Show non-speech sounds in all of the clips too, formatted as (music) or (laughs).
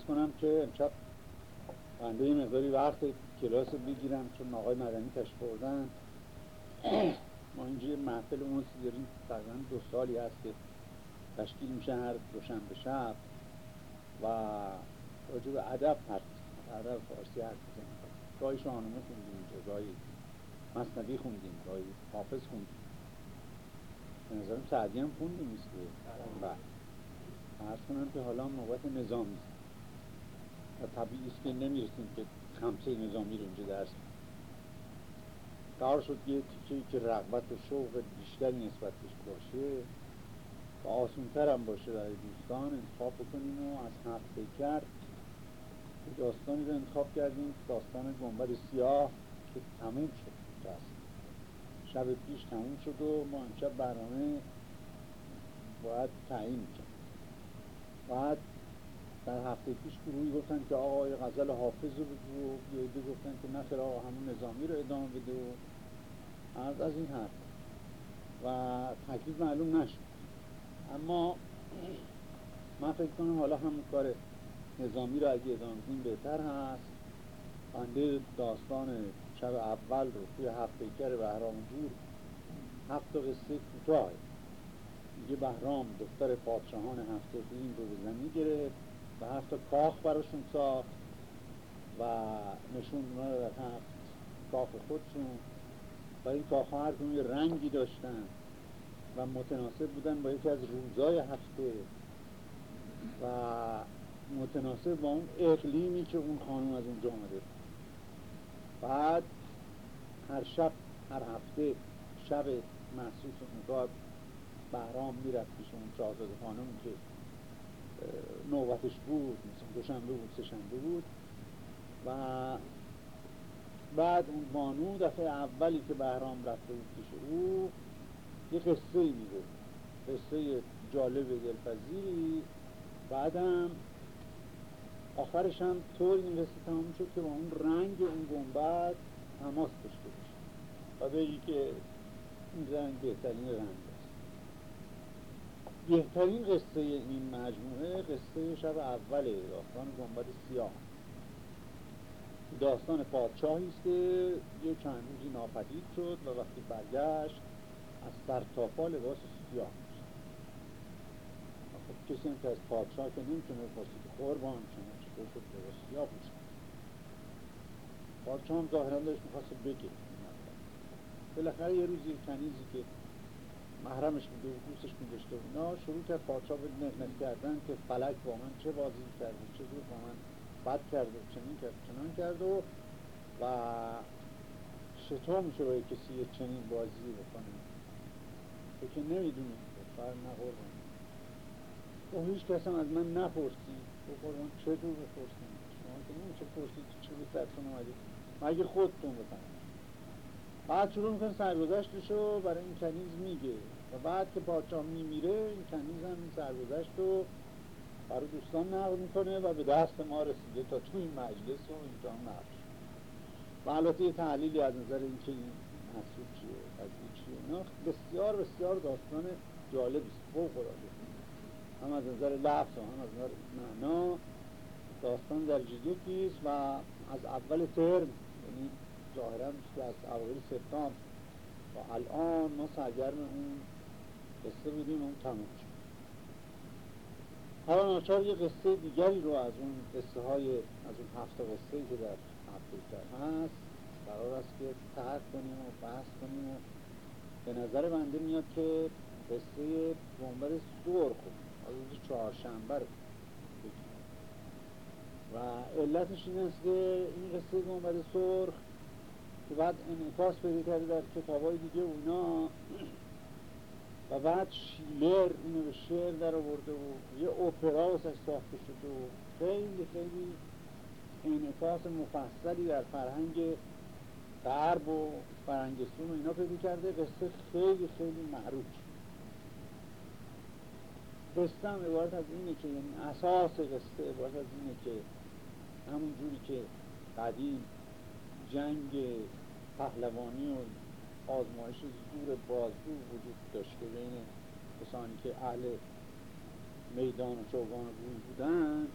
ارز کنم که امشب بنده این مقداری وقت کلاس بگیرم چون آقای مدنی تشت بردن (clears throat) ما اینجا محفل اون داریم. تقریبا دو سالی هست که تشکیل میشه هر دوشنبه شب و راجع به ادب حرف ادب فارسی حرف بزنیم گاهی شاهنامه خوندیم اینجا گاهی مصنوی خوندیم گاهی حافظ خوندیم. به نظرم سعدی هم خوندیم نیست که؟ بله. عرض کنم که حالا نوبت نظامی. و طبیعی که نمی‌رسیم که خمسه نظامی رو اینجا درس قرار شد یه تیکه که رغبت و شوق بیشتری نسبت باشه و آسونتر هم باشه برای دوستان انتخاب بکنیم و از هفته کرد داستانی رو انتخاب کردیم داستان گنبد سیاه که تموم شد. دست شب پیش تموم شد و ما امشب برنامه باید تعیین کرد بعد در هفته پیش گروهی گفتن که آقای غزل حافظ رو بگو یه گفتن که نخیر آقا همون نظامی رو ادامه بده و از این حرف. و تکلیف معلوم نشد. اما من فکر کنم حالا همون کار نظامی رو اگه ادامه بدیم بهتر هست. بنده داستان شب اول رو توی هفته کر بهرام جور هفت قصه کوتاه. میگه بهرام دختر پادشاهان هفته این رو به زمین گرفت. و هفت کاخ براشون ساخت و نشون در هفت کاخ خودشون. و این کاخ هر رنگی داشتن و متناسب بودن با یکی از روزای هفته. و متناسب با اون اقلیمی که اون خانم از اونجا آمده بعد هر شب هر هفته شب محسوس اون بهرام می‌رفت پیش اون شاهزاده خانم که نوبتش بود دوشنبه بود سهشنبه بود. و بعد اون بانو دفعه اولی که بهرام رفته بود پیش او یه قصه ای میگه قصه جالب دلپذیری. بعدم آخرش هم طور این قصه تمام شد که با اون رنگ اون گنبد تماس داشته باشه. و بگی که این رنگ بهترین رنگ بهترین قصه این مجموعه قصه شب اول داستان گنبد سیاه. داستان پادشاهی است که یه چند روزی ناپدید شد و وقتی برگشت از سر تا پا لباس سیاه خب کسی هم که از پادشاه که نمی‌تونه پرسید قربان شما چطور شد لباس سیاه پوشید. پادشاه هم ظاهرا داشت می‌خواست بگه بالاخره یه روزی کنیزی که محرمش بوده و دوستش میداشته و اینا. شروع کرد پادشاه به نهنت کردن که فلک با من چه بازی کرده چه جور با من بد کرده چنین کرد چنان کرد و و میشه با کسی یه چنین بازی بکنه. تو که نمی‌دونی فر نقربان و هیچ کس از من نپرسی. و قربان چطور بپرسیم شما که نمیشه پرسید چه بود درتون اومدید مگه خودتون بکنید بعد شروع می‌کنه سرگذشتشو برای این کنیز میگه. و بعد که پادشاه میمیره این کنیز هم این سرگذشت رو برای دوستان نقل می‌کنه و به دست ما رسیده تا تو این مجلس و اینجا نقل و البته یه تحلیلی از نظر این که این محصول چیه از این چیه اینا بسیار بسیار داستان جالبی است. فوق العاده هم از نظر لفظ و هم از نظر معنا داستان در است و از اول ترم یعنی ظاهرا از اوایل سپتامبر. و الان ما سرگرم اون قصه بودیم اون تموم شد. حالا ناچار یه قصه دیگری رو از اون قصه های از اون هفته قصه که در هفته هست قرار است که تحت کنیم و بحث کنیم و به نظر بنده میاد که قصه گنبد سرخ از روز چهارشنبه و علتش این است که این قصه گنبد سرخ که بعد انعکاس پیدا کرده در کتاب های دیگه اونا. و بعد شیلر اینو به شعر در آورده و یه اپرا ازش ساخته شده و خیلی خیلی انعکاس مفصلی در فرهنگ غرب و فرهنگستون و اینا پیدا کرده. قصه خیلی خیلی معروف قصه هم عبارت از اینه که یعنی اساس قصه عبارت از اینه که همون جوری که قدیم جنگ پهلوانی و آزمایش زور بازو وجود داشته بین کسانی که اهل میدان و چوگان روی بودن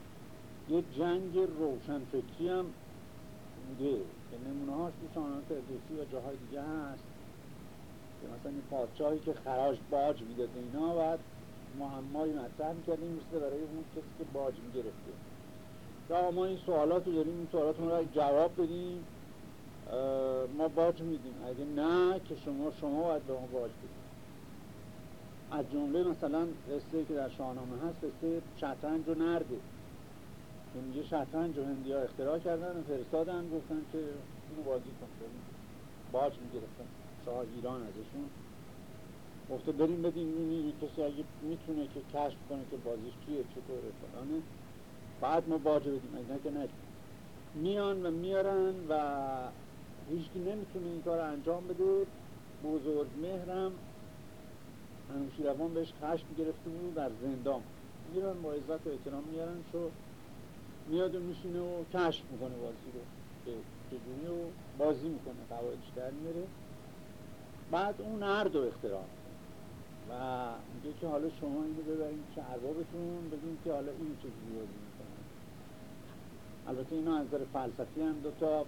یه جنگ روشنفکری هم بوده که نمونه هاش تو شاهنامه فردوسی و جاهای دیگه هست. که مثلا این پادشاهی که خراج باج می‌داد اینا بعد معمایی مطرح می‌کردیم مثل برای اون کسی که باج می‌گرفته. یا ما این سوالات رو داریم این سوالات رو جواب بدیم. ما باج میدیم اگه نه که شما شما باید به ما باج بدیم از جمله مثلا قصه که در شاهنامه هست قصه شطرنج و نرده که میگه شطرنج و هندی ها اختراع کردن و فرستادن گفتن که اینو بازی کن. باج می‌گرفتن. شاه ایران ازشون. گفته بریم بدین این کسی اگه می‌تونه که کشف کنه که بازیش کیه چطوره فلانه. بعد ما باج بدیم. اگه که نه. میان و میارن و هیچکی نمی‌تونه این کار انجام بده. بزرگ مهرم. روان بهش خشم گرفته بود در زندان. میرن با عزت و احترام میارن شو. میاد و میشینه و کشف می‌کنه بازی رو. که چجوری و بازی می‌کنه. قواعدش در میاره. بعد اون نرد رو اختراع. و میگه که حالا شما اینو ببرین که اربابتون. بگیم که حالا این چجوری بازی البته اینا از نظر فلسفی هم دو تا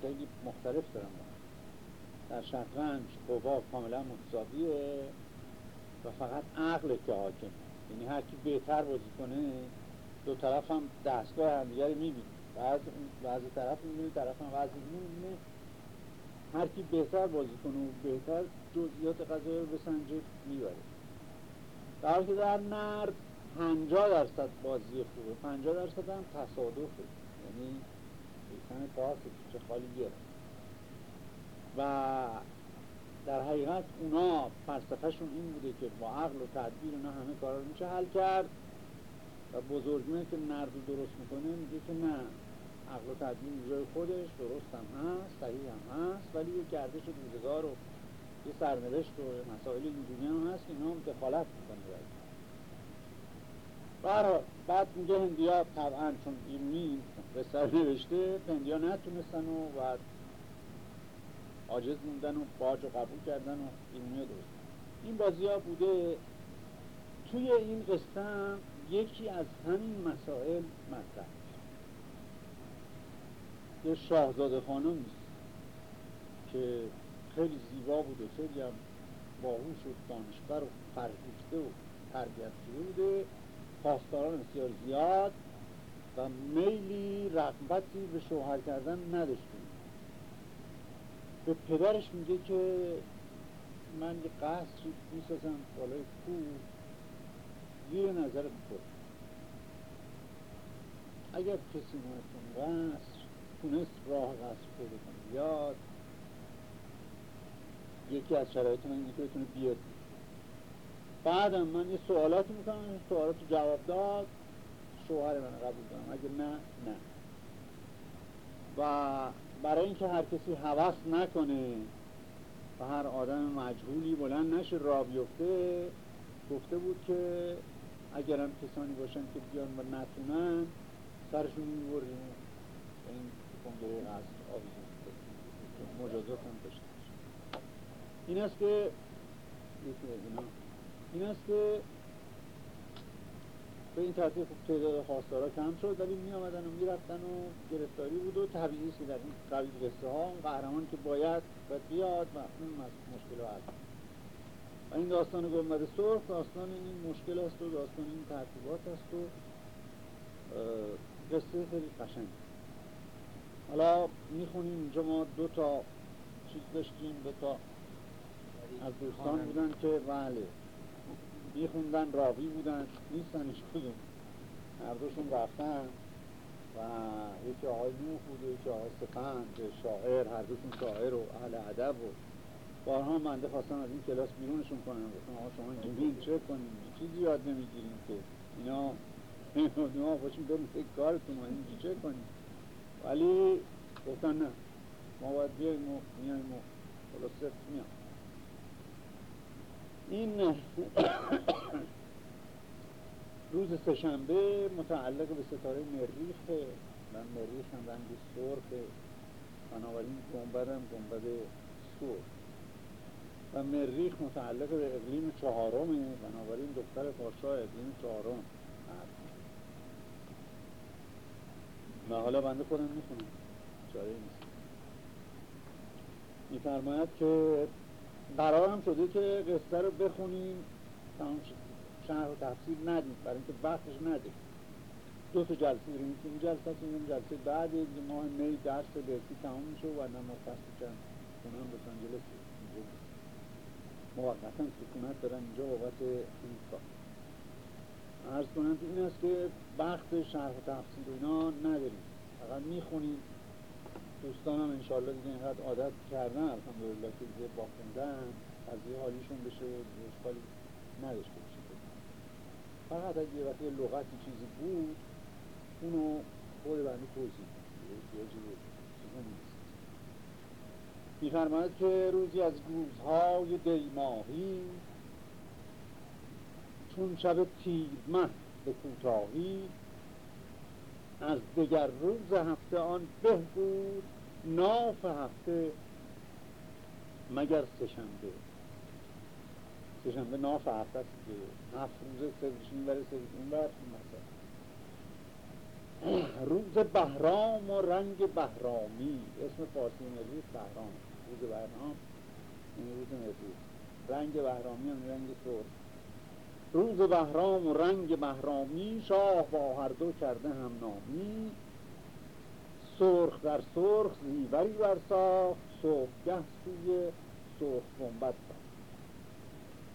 خیلی مختلف دارن. در شطرنج قوا کاملا متساویه و فقط عقل که حاکم یعنی هر کی بهتر بازی کنه دو طرف هم دستگاه همدیگه رو می‌بینی بعض بعض طرف می‌بینی طرف هم بعضی می‌بینی هر کی بهتر بازی کنه و بهتر جزئیات قضایی رو بسنجه می‌بره. در که در نرد 50 درصد بازی خوبه. 50 درصد هم تصادفه یعنی ایسان پاس چه خالی گرفت. و در حقیقت اونا فلسفهشون این بوده که با عقل و تدبیر اونا همه کارا رو میشه حل کرد. و بزرگمه که نرد درست می‌کنه میگه که نه عقل و تدبیر جای خودش درست هم هست صحیح هم هست ولی یه گردش روزگار و یه سرنوشت و مسائل اینجوری هم هست که اینا دخالت می‌کنه. برای بعد میگه هندیا طبعا چون ایرونی به سر نوشته هندیا نتونستن و بعد عاجز موندن و باج و قبول کردن و ایرونی درست این بازی ها بوده توی این قسم یکی از همین مسائل مطرح یه شاهزاده خانم که خیلی زیبا بود و خیلی هم باهوش و دانشور و فرهیخته و تربیت بوده. پاسداران بسیار زیاد و میلی رغبتی به شوهر کردن نداشته به پدرش میگه که من یه قصری می‌سازم بالای کوه زیر نظر بود اگر کسی اومد قصر تونست راه قصر پیدا کنه یاد یکی از شرایط من اینه که بتونه بیاد بعدم من یه سوالاتی می‌کنم این سوالات جواب داد. شوهر من قبول کنم. اگر نه نه. و برای اینکه هر کسی حوث نکنه و هر آدم مجهولی بلند نشه را بیفته. گفته بود که اگرم کسانی باشن که بیان و نتونن سرشون می‌بریم. این کنگره از آویزون مجازات هم داشته این است که این است که به این ترتیب خوب تعداد خواستارا کم شد ولی می آمدن و می رفتن و گرفتاری بود و طبیعی که در این قبیل قصه ها اون قهرمان که باید و بیاد و اون مشکل رو حل و این داستان گنبد سرخ داستان این مشکل است و داستان این ترتیبات است و قصه خیلی قشنگ. حالا می‌خونیم اینجا ما دو تا چیز داشتیم دو تا از دوستان بودن که بله. میخوندن راوی بودن نیستن هیچ کدوم. هر دوشون رفتن و یکی آقای نوح بود و یکی آقای سپند شاعر هر دوشون شاعر و اهل ادب و بارها منده خواستم از این کلاس بیرونشون کنم گفتم آقا شما این چه کنیم چیزی یاد نمی‌گیریم که اینا اینا باشیم بریم فکر کارتون و این چه کنیم؟ ولی گفتن نه. ما باید بیاییم و میاییم و خلاصه میام. این روز سهشنبه متعلق به ستاره مریخ و مریخ هم رنگ سرخه بنابراین گنبد هم گنبد سرخ. و مریخ متعلق به اقلیم چهارمه بنابراین دختر پاشا اقلیم چهارم و حالا بنده خودم می‌خونم. چاره نیست. میفرماید که قرارم شده که قصه رو بخونیم. تمام شهر و تفسیر ندیم. برای اینکه وقتش ندیم. دو تا جلسه داریم. این جلسه این جلسه بعد یک ماه می درس درسی تمام میشه و ما فصل چند خونم لس آنجلس. موقتا سکونت دارن اینجا بابت این کار. عرض کنم این است که وقت شرح و تفسیر و اینا نداریم. فقط می‌خونیم. دوستان هم انشاءالله دیگه اینقدر عادت کردن الحمدلله که دیگه با خوندن از یه حالیشون بشه و اشکالی نداشته باشه. فقط اگه یه وقتی لغتی چیزی بود اونو خود بنده توضیح میفرماید که روزی از روزهای دیماهی چون شب تیر مه به کوتاهی از دگر روز هفته آن به بود ناف هفته مگر سهشنبه. سهشنبه ناف هفته است که هفت روزه سویشون بره سویشون بر روز بهرام و رنگ بهرامی. اسم فارسی نویس بهرام. روز بهرام. این روز نویس رنگ بهرامی هم رنگ سرخ. روز بهرام و رنگ بهرامی شاه با هر دو کرده هم نامی. سرخ در سرخ زیوری برساخت صبحگه سوی سرخ گنبد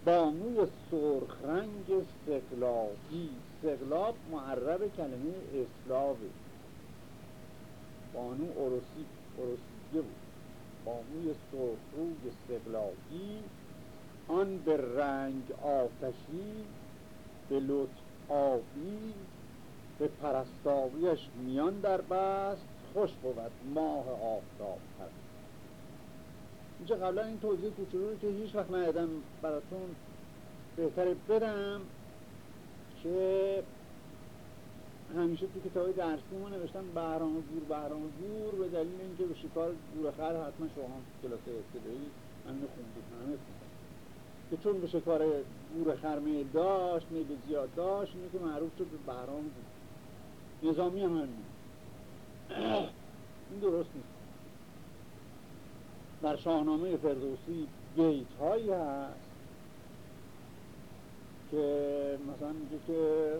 بانوی سرخ رنگ سقلابی. سقلاب معرب کلمه اسلاوه. بانو اروسی اروسیه بود. بانوی سرخ روی سقلابی آن به رنگ آتشی به لطف آبی به پرستاویش میان در بست خوش بود ماه آفتاب پرست اینجا قبلا این توضیح کوچولو که هیچ وقت ندادم براتون بهتره بدم که همیشه تو درسی ما نوشتن بهرام گور بهرام گور به دلیل اینکه به شکار گورخر حتما شما کلاس ابتدایی همین خوندید همه که چون به شکار گور خرمه داشت میل زیاد داشت اینه که معروف شد به بهرام گور نظامی هم این درست نیست. در شاهنامه فردوسی بیت هایی هست که مثلا میگه که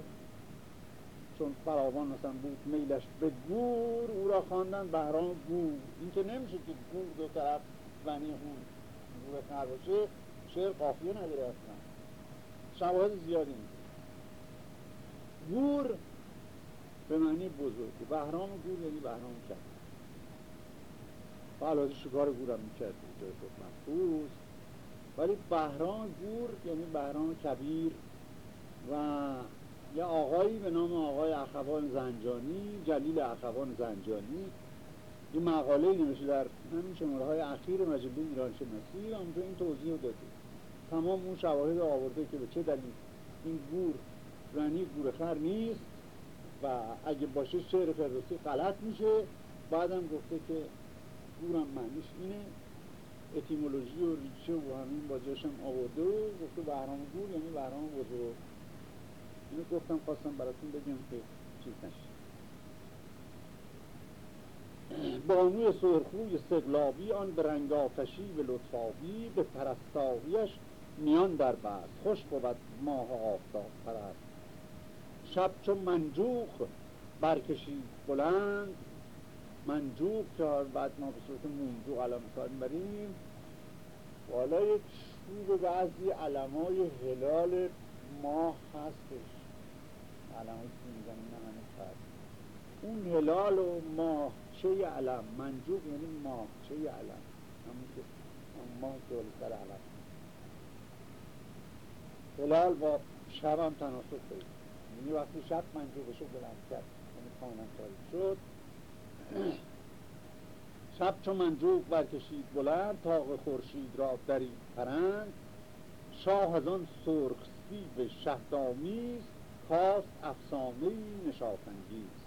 چون فراوان مثلا بود میلش به گور او را خواندن بهرام گور. این که نمیشه که گور دو طرف ونی هون. گور خر باشه شعر قافیه نداره اصلا. شواهد زیادی نیست. گور به معنی بزرگ. بهرام گور یعنی بهرام کرد. و علاوه شکار گورم می‌کرد جای خود محفوظ. ولی بهرام گور یعنی بهرام کبیر و یه آقایی به نام آقای اخوان زنجانی جلیل اخوان زنجانی. یه مقاله نوشته در همین شماره های اخیر مجله ایران شناسی. و اونجا این توضیح داده تمام اون شواهد آورده که به چه دلیل این گور رنی گور خر نیست و اگه باشه شعر فردوسی غلط میشه. بعدم گفته که گورم معنیش اینه. اتیمولوژی و ریچه و همین بازیش هم آورده و گفته بهرام گور یعنی بهرام بزرگ. اینو گفتم خواستم براتون بگم که چیز نشه. بانوی سرخوی سگلابی آن به رنگ آتشی و لطفابی به پرستاویش میان در بعد. خوش بود ماه آفتاب پرست. شب چون منجوخ برکشید بلند. منجوق که بعد ما به صورت منجوق علم کار بریم والا یک چوب بعضی علم های هلال ماه هستش. علم های که می‌زنیم نه فرد اون هلال و ماه چه علم؟ منجوق یعنی ماه چه علم؟ همون که ماه که سر علم. هلال با شب هم تناسب یعنی وقتی شب منجوقشو بلند کرد یعنی کاملا تاریک شد. شب چو منجوق برکشید بلند تاق خورشید را دری پرند شاه از آن سرخ سیب شهدامیز خواست افسانه نشاطانگیز.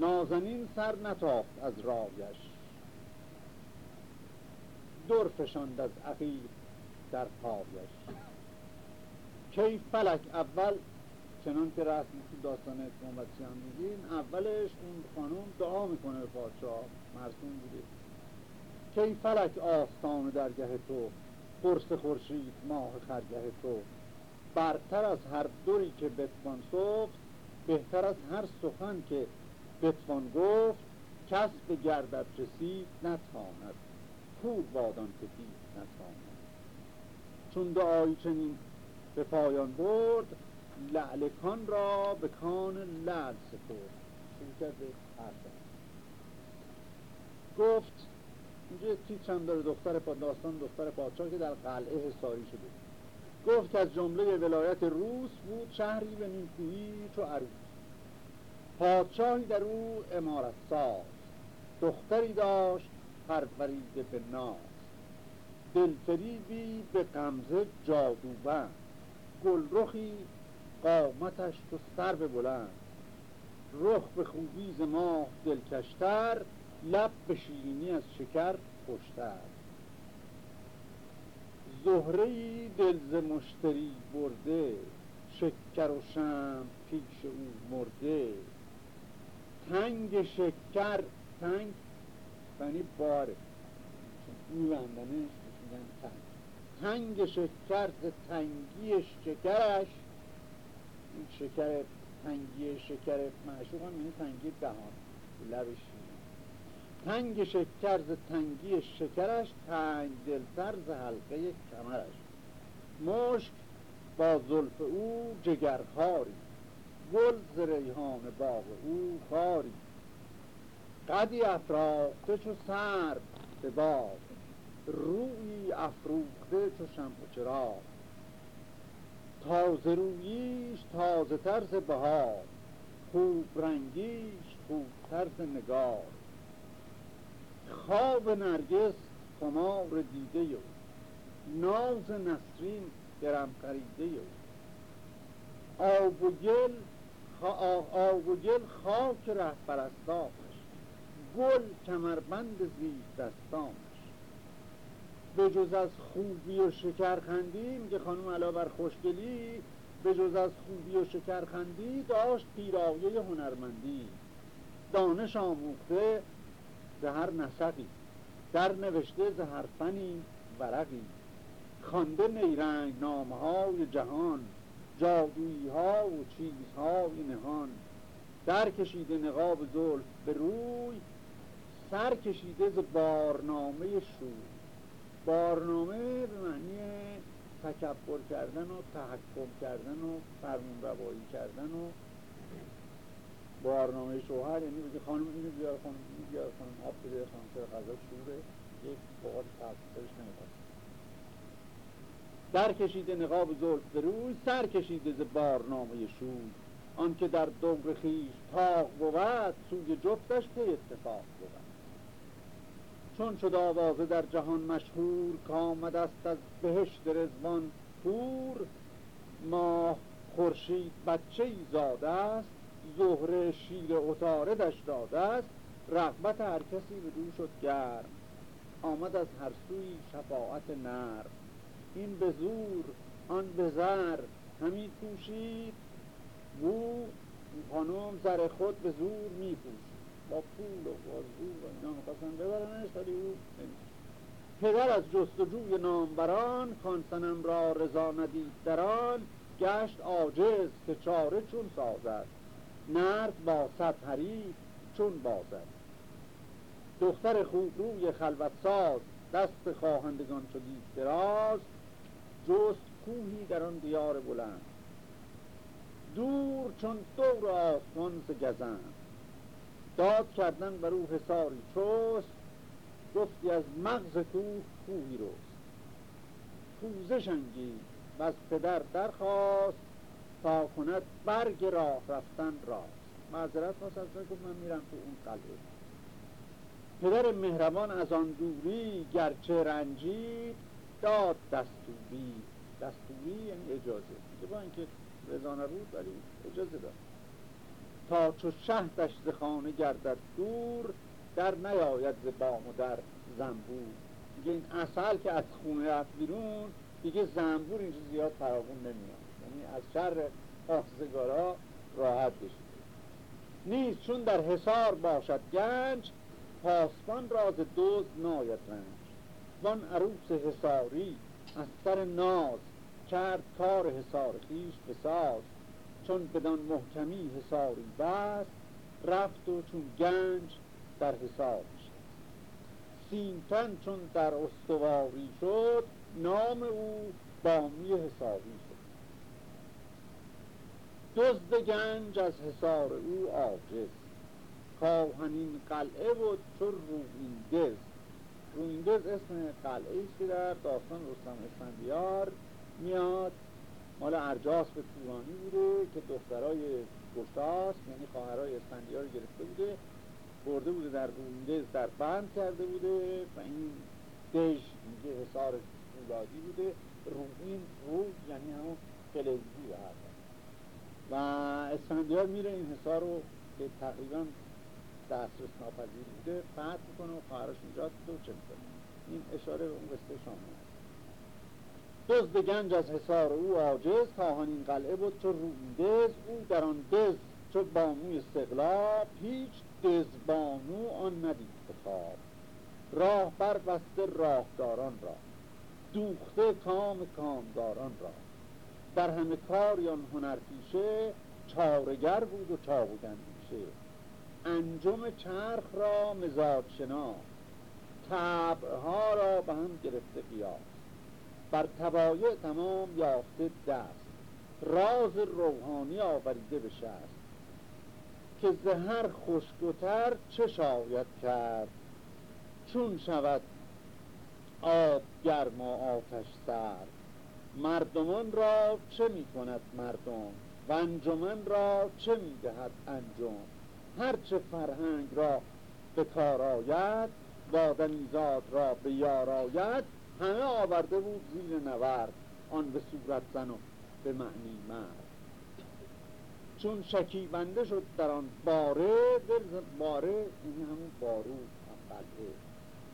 نازنین سر نتافت از رایش. در فشاند از عقیب در پایش. کی فلک؟ اول چنان که رسم تو داستان هم میگیم اولش اون خانم دعا می‌کنه به پادشاه مرسوم بوده. کی فلک آستان درگه تو قرص خورشید ماه خرگه تو. برتر از هر دوری که بتوان صفت بهتر از هر سخن که بتوان گفت کس به گردت رسید نتواند. کور بادان که دید نتواند. چون دعایی چنین به پایان برد لعلکان را به کان لعل سپرد. کرده گفت اینجا تیچ هم داره دختر پا داستان دختر پادشاه که در قلعه حساری شده. گفت که از جمله ولایت روس بود شهری به نیکویی چو عروس. پادشاهی در او امارت ساز دختری داشت پروریده به ناز. دلفریبی به قمزه جادوبند. گلرخی قامتش تو سر به بلند رخ به خوبی ز ماه دلکشتر لب به شیرینی از شکر خوشتر. زهره دل مشتری برده شکر و شم پیش او مرده. تنگ شکر تنگ یعنی باره. میبندنش میگن تنگ شکر تنگی شکرش. این شکر تنگی شکر معشوق هم یعنی تنگی دهان لبش تنگ شکر ز تنگی شکرش تنگ دلتر ز حلقه کمرش. مشک با زلف او جگرخاری گل ز ریحان باغ او خاری. قدی افراخته چو سر به باد روی افروخته چو شمع چراغ. تازه رویش تازه ترز بهار خوب رنگیش خوب ترز نگار. خواب نرگس خمار دیده یو ناز نسرین درم خریده یو آب و گل آب و گل خاک ره گل کمربند زیر دستانش به جز از خوبی و شکرخندی میگه خانم علا بر خوشگلی به جز از خوبی و شکرخندی داشت پیرایه هنرمندی. دانش آموخته به هر نسقی در نوشته ز هر فنی ورقی. خوانده نیرنگ نامهای جهان جادویی ها و چیزهای نهان. در کشیده نقاب زلف به روی سر کشیده ز بارنامه شور بارنامه به معنی تکبر کردن و تحکم کردن و فرمون روایی کردن و بارنامه شوهر یعنی بگه خانم اینو بیار خانم اینو بیار خانم آب بده خانم چرا غذا شوره؟ یک بقال تفسیرش نمی‌خواد در کشیده نقاب زلف روی سر کشیده ز بارنامه شور آنکه در دور خیش تاق بود سوی جفتش به اتفاق بود. چون شد آوازه در جهان مشهور کامد است از بهشت رزوان پور ماه خورشید بچه ای زاده است زهره شیر اتاره داده است رغبت هر کسی به دو شد گرم. آمد از هر سوی شفاعت نر این به زور آن به زر همی پوشید او خانم زر خود به زور می با پول و بازو و اینا می‌خواستن ببرنش ولی او پدر از جستجوی نامبران خانسنم را رضا ندید دران گشت عاجز که چاره چون سازد. نرد با صد حریف چون بازد. دختر خوب روی خلوت ساز دست خواهندگان شدید دراز جست کوهی در آن دیار بلند. دور چون دور آسمان ز گزند داد کردن بر او حساری چست گفتی از مغز کوه کوهی روست پوزش انگید و از پدر درخواست تا کند برگ راه رفتن راست. معذرت خواست از گفت من میرم تو اون قلعه. پدر مهربان از آن دوری گرچه رنجید داد دستوری. دستوری یعنی اجازه. با اینکه رضا بود ولی اجازه داد. تا چو شهدش ز خانه گردد دور در نیاید ز بام و در زنبور. دیگه این اصل که از خونه رفت بیرون دیگه زنبور اینجا زیاد فراغون نمیاد. یعنی از شر حافظگارا راحت بشید نیز چون در حصار باشد گنج پاسبان راز دوز ناید رنج. وان عروس حصاری از سر ناز کرد کار حصار خیش بساز. چون بدان محکمی حصاری بست رفت و چون گنج در حصار شد. سیمتن چون در استواری شد نام او بامی حسابی شد. دزد گنج از حصار او عاجز کاهنین قلعه بود چون رویندز رویندز اسم قلعه است که در داستان رستم اسفندیار میاد. مال ارجاس به تورانی بوده که دخترای گشتاس یعنی خواهرای اسفندیار گرفته بوده برده بوده در رویندز در بند کرده بوده و این دژ میگه حصار فولادی بوده روین رو یعنی همون فلزی و اسفندیار میره این حصار رو که تقریبا دسترس ناپذیر بوده فتح می‌کنه و خواهرش نجات چه می‌کنه. این اشاره به اون قصه شامل. دزد گنج از حصار او عاجز این قلعه بود چو رویدز او در آن دز چو بانوی استقلاب هیچ بانو آن ندید خواب راه بر بسته راهداران را دوخته کام کامداران را. در همه کاریان هنر پیشه چارگر بود و چابود اندیشه انجم چرخ را مزاج شنا طبعها را به هم گرفته قیاس بر تبایع تمام یافته دست. راز روحانی آوریده به شست که زهر خشکتر چه شاید کرد؟ چون شود آب گرم و آتش سر مردمان را چه می کند مردم؟ و انجمن را چه می دهد انجم؟ هرچه فرهنگ را به کار آید بادنیزاد را به یار آید همه آورده بود زیر نورد آن به صورت زن و به معنی مرد. چون شکیبنده شد در آن باره دل باره این همون بارو قلعه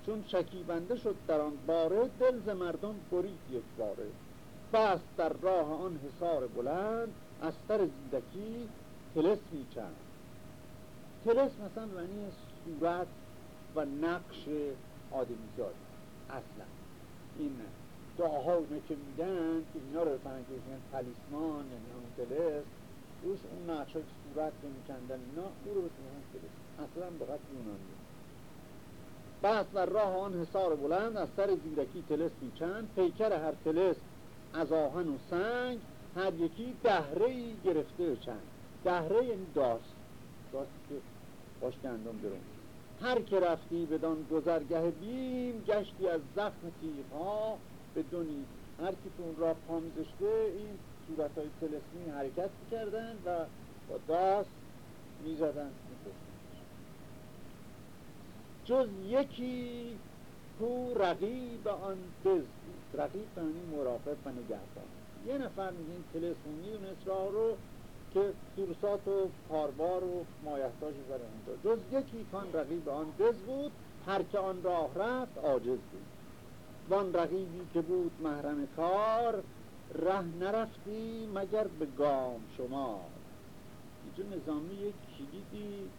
چون شکیبنده شد در آن باره دل ز مردم برید یک باره. بست در راه آن حصار بلند از سر زیدکی تلس میچند تلس مثلا معنی صورت و نقش آدمیزاد اصلا. این دعاها که میدن که اینا رو فرنگی میگن تلیسمان یعنی همون تلس روش اون نقش های صورت که میکندن اینا او رو بسیدن تلس اصلا به قطع یونانی بس در راه آن حصار بلند از سر زیرکی تلس میچند. پیکر هر تلس از آهن و سنگ هر یکی دهره گرفته چند. دهره یعنی داست. داستی که باش گندم درون هر که رفتی بدان گذرگه بیم گشتی از زخم تیغ ها به دونی هر کی تو اون راه پا این صورت های تلسمی حرکت می‌کردن و با داست می‌زدن. جز یکی کو رقیب آن دز رقیب یعنی مراقب و نگهبان. یه نفر میگه این می‌دونست راه رو که سورسات و کاربار و مایحتاجی برای اونجا. جز یکی کان رقیب آن دز بود هر که آن راه رفت عاجز بود. وان رقیبی که بود محرم کار ره نرفتی مگر به گام شما اینجا نظامی یک کلیدی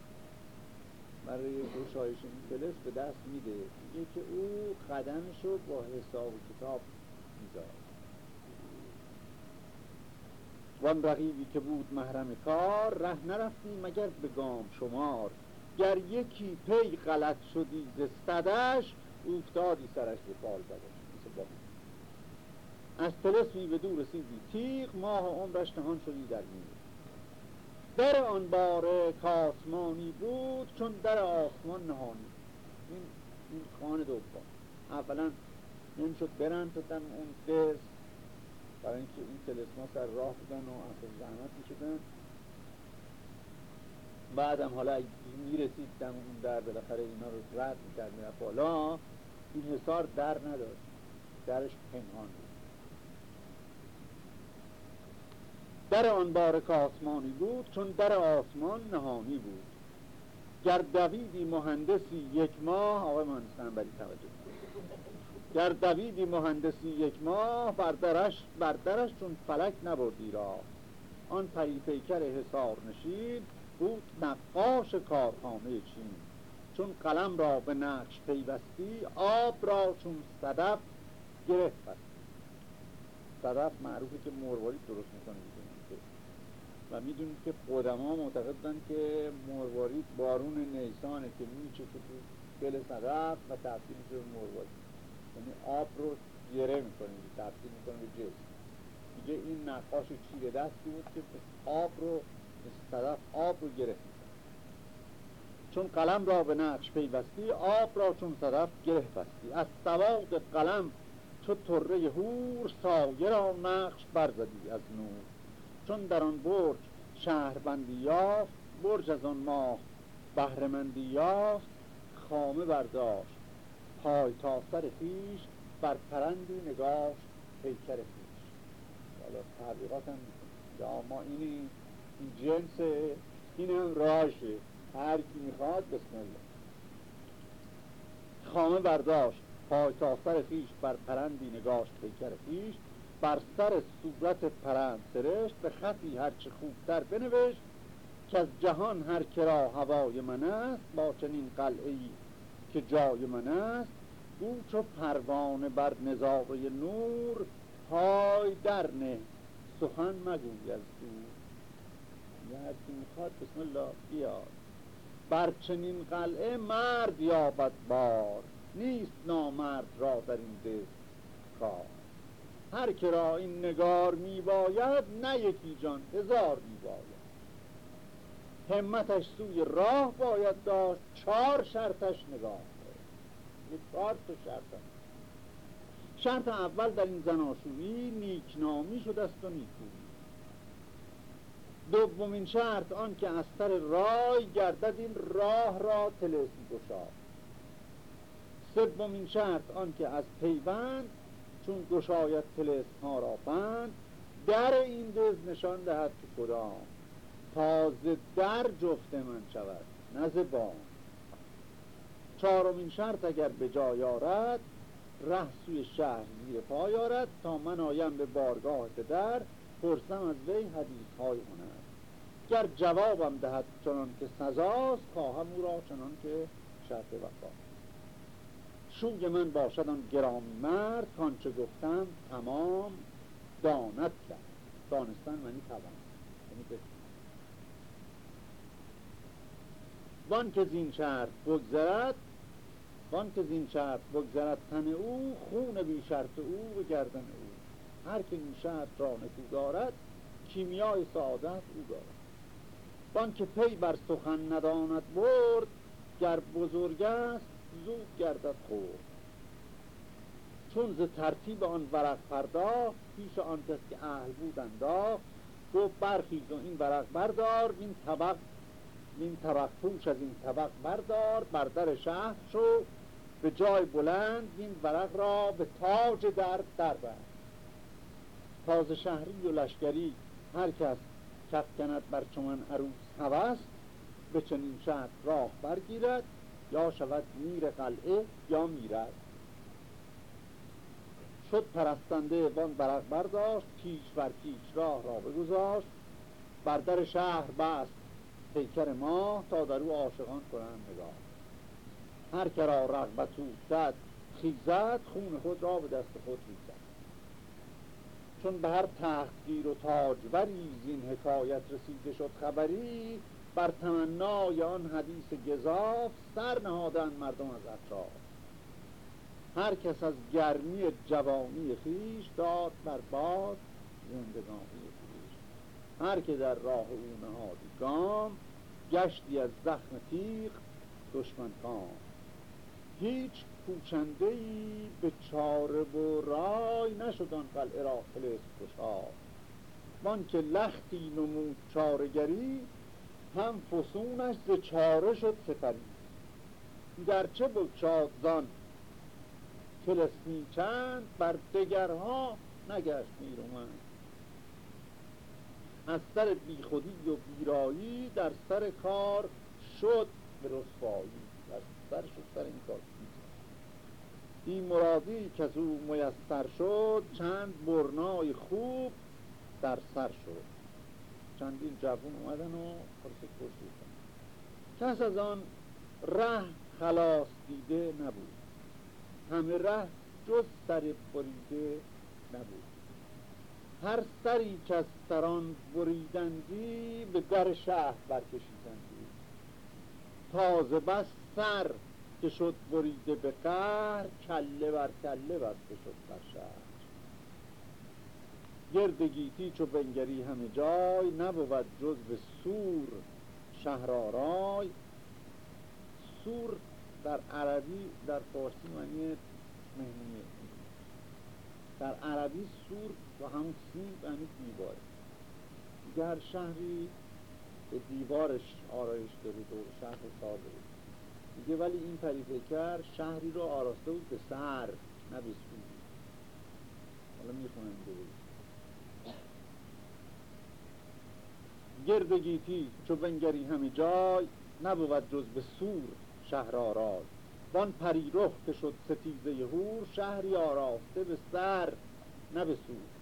برای گشایش این به دست میده. که او قدمشو با حساب و کتاب می‌ذاره وان رقیبی که بود محرم کار ره نرفتی مگر به گام شمار. گر یکی پی غلط شدی زستدش افتادی سرش به پال زدش از تلسمی به دور رسیدی تیغ ماه عمرش نهان شدی در میر در آن باره کاسمانی بود چون در آسمان نهانی. این, این خانه دوم. اولا نمی‌شد برن تا اون دست برای اینکه این تلسما سر راه بودن و اصلا زحمت می‌شدن بعدم حالا می‌رسید دم اون در بالاخره اینا رو رد می‌کرد می‌رفت بالا این حصار در نداشت. درش پنهان بود. در آن بارک آسمانی بود چون در آسمان نهانی بود. گر دویدی مهندسی یک ماه آقای مهندس بری توجه گر دویدی مهندسی یک ماه بردرش بردرش چون فلک نبردی را. آن پری پیکر حسار نشین بود نقاش کارخانه چین. چون قلم را به نقش پیوستی آب را چون صدف گرفت. صدف معروفه که مروارید درست می‌کنه و می‌دونید که قدما معتقدن که مروارید بارون نیسانه که میچه که گل صدف و تبدیل میشه به یعنی آب رو گره می‌کنه تبدیل می‌کنه به جسم. میگه این نقاش چیره دستی بود که آب رو صدف آب رو گرفت چون قلم را به نقش پیوستی آب را چون صدف گره بستی. از سواد قلم چو طره هور سایه را نقش برزدی از نور. چون در آن برج شهربندی یافت برج از آن ماه بهرهمندی یافت خامه برداشت. پای تا سر خیش بر پرندی نگاشت پیکر خیش. حالا تبلیغات هم ما این جنس این هم راشه هر کی می‌خواد بسم الله. خامه برداشت. پای تا سر خیش بر پرندی نگاشت پیکر خیش. بر سر صورت پرند سرشت به خطی هرچه خوبتر بنوشت که از جهان هر کرا هوای من است با چنین قلعه که جای من است او چو پروانه بر نظاره نور پای در نه. سخن مگوی از دور هر کی می‌خواد بسم الله بیاد بر چنین قلعه مرد یابد بار. نیست نامرد را در این دست کار. هر که را این نگار میباید نه یکی جان هزار میباید. همتش سوی راه باید داشت چهار شرطش نگاه یک چهار تا شرط شرط اول در این زناشویی نیکنامی شده است و نیکویی. دومین شرط آن که از سر رای گردد این راه را تلسی گشاد. سومین شرط آن که از پیوند چون گشاید تلس ها را بند در این دز نشان دهد که کدام. تازه در جفت من شود نز بام. چهارمین شرط اگر به جای آرد ره سوی شهر زیر پای آرد تا من آیم به بارگاه در پرسم از وی حدیث های هنر. گر جوابم دهد چنان که سزاست خواهم او را چنان که شرط وفا. شوی من باشد آن گرامی مرد کانچه گفتم تمام داند کرد. دانستن منی توان یعنی وان که زین شرط بگذرد وان که زین شرط بگذرد تن او خون بی شرط او به گردن او. هر که این شرط را نکو دارد کیمیای سعادت او دارد. وان که پی بر سخن نداند برد گر بزرگ است زود گردد خورد. چون ز ترتیب آن ورق پرداخت پیش آن کس که اهل بود انداخت گفت برخیز و این ورق بردار این طبق این طبق پوش از این طبق بردار بر در شهر شو به جای بلند این ورق را به تاج در در بر تازه شهری و لشکری هر کس کف کند بر چمن عروس هوست به چنین شهر راه برگیرد یا شود میر قلعه یا میرد. شد پرستنده وان برق برداشت پیش بر پیش راه را بگذاشت بر در شهر بست پیکر ما تا در او عاشقان کنند نگاه هر که را رغبت زد خیزد خون خود را به دست خود ریزد چون به هر تحقیر و تاجوری زین حکایت رسیده شد خبری بر تمنای آن حدیث گذاف سر نهادن مردم از اطراف. هر کس از گرمی جوانی خیش داد بر باد زندگانی خیش. هر که در راه او نهادی گام گشتی از زخم تیغ دشمن کام هیچ کوچنده ای به چاره و رای نشد آن قلعه را فلس گشاد وان که لختی نمود چارگری هم فسونش ز چاره شد سپری. گرچه بگشاد زان فلسطین چند بر دگرها نگشت نیرومند. از سر بیخودی و بیرایی در سر کار شد به رسوایی. در سر شد سر این کار. این مرادی که از او میسر شد چند برنای خوب در سر شد. چندین جوون اومدن و خلاصه کشتیدن کس از آن ره خلاص دیده نبود. همه ره جز سر بریده نبود. هر سری که از سران بریدندی به در شهر برکشیدندی. تازه بس سر که شد بریده به قهر کله بر کله بسته شد بر شهر. گردگیتی چو بنگری همه جای نبود جز به سور شهرارای سور در عربی در فارسی معنی مهمونیه در عربی سور و همون سین یعنی دیواره دیگر شهری به دیوارش آرایش داره و شهر ساده دیگه ولی این پریفکر شهری رو آراسته بود به سر نه به سور حالا می‌خونم گردگیتی چو بنگری همه جای نبود جز به سور شهر آرای وان پری رخ که شد ستیزه هور شهری آراسته به سر نه به سور.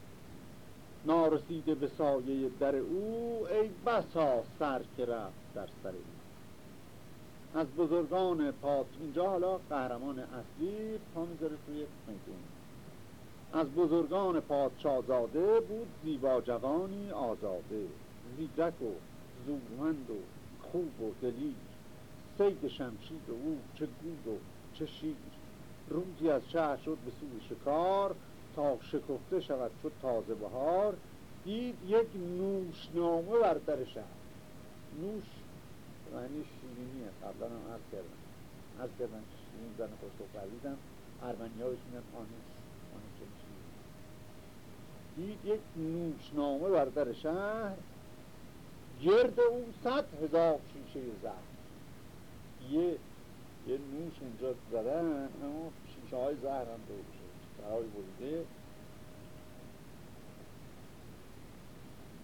نارسیده به سایه در او ای بسا سر که رفت در سر او. از بزرگان پاد اینجا حالا قهرمان اصلی پا می‌ذاره توی میدون از بزرگان پادشازاده بود زیبا جوانی آزاده. زیرک و زورمند و خوب و دلیر. سید شمشیر او چه گود و چه شیر. روزی از شهر شد به سوی شکار تا شکفته شود شد تازه بهار دید یک نوشنامه بر در شهر. نوش معنی شیرینی است قبلا هم عرض کردم. عرض کردم شیرین زن خوش پرویدم ارمنی ها بهش آنوش آنوش دید یک نوشنامه بر در شهر. گرد اون صد هزار شیشه زهر یه یه نوش اینجا زدن اما شیشه های زهر هم دور برای بریده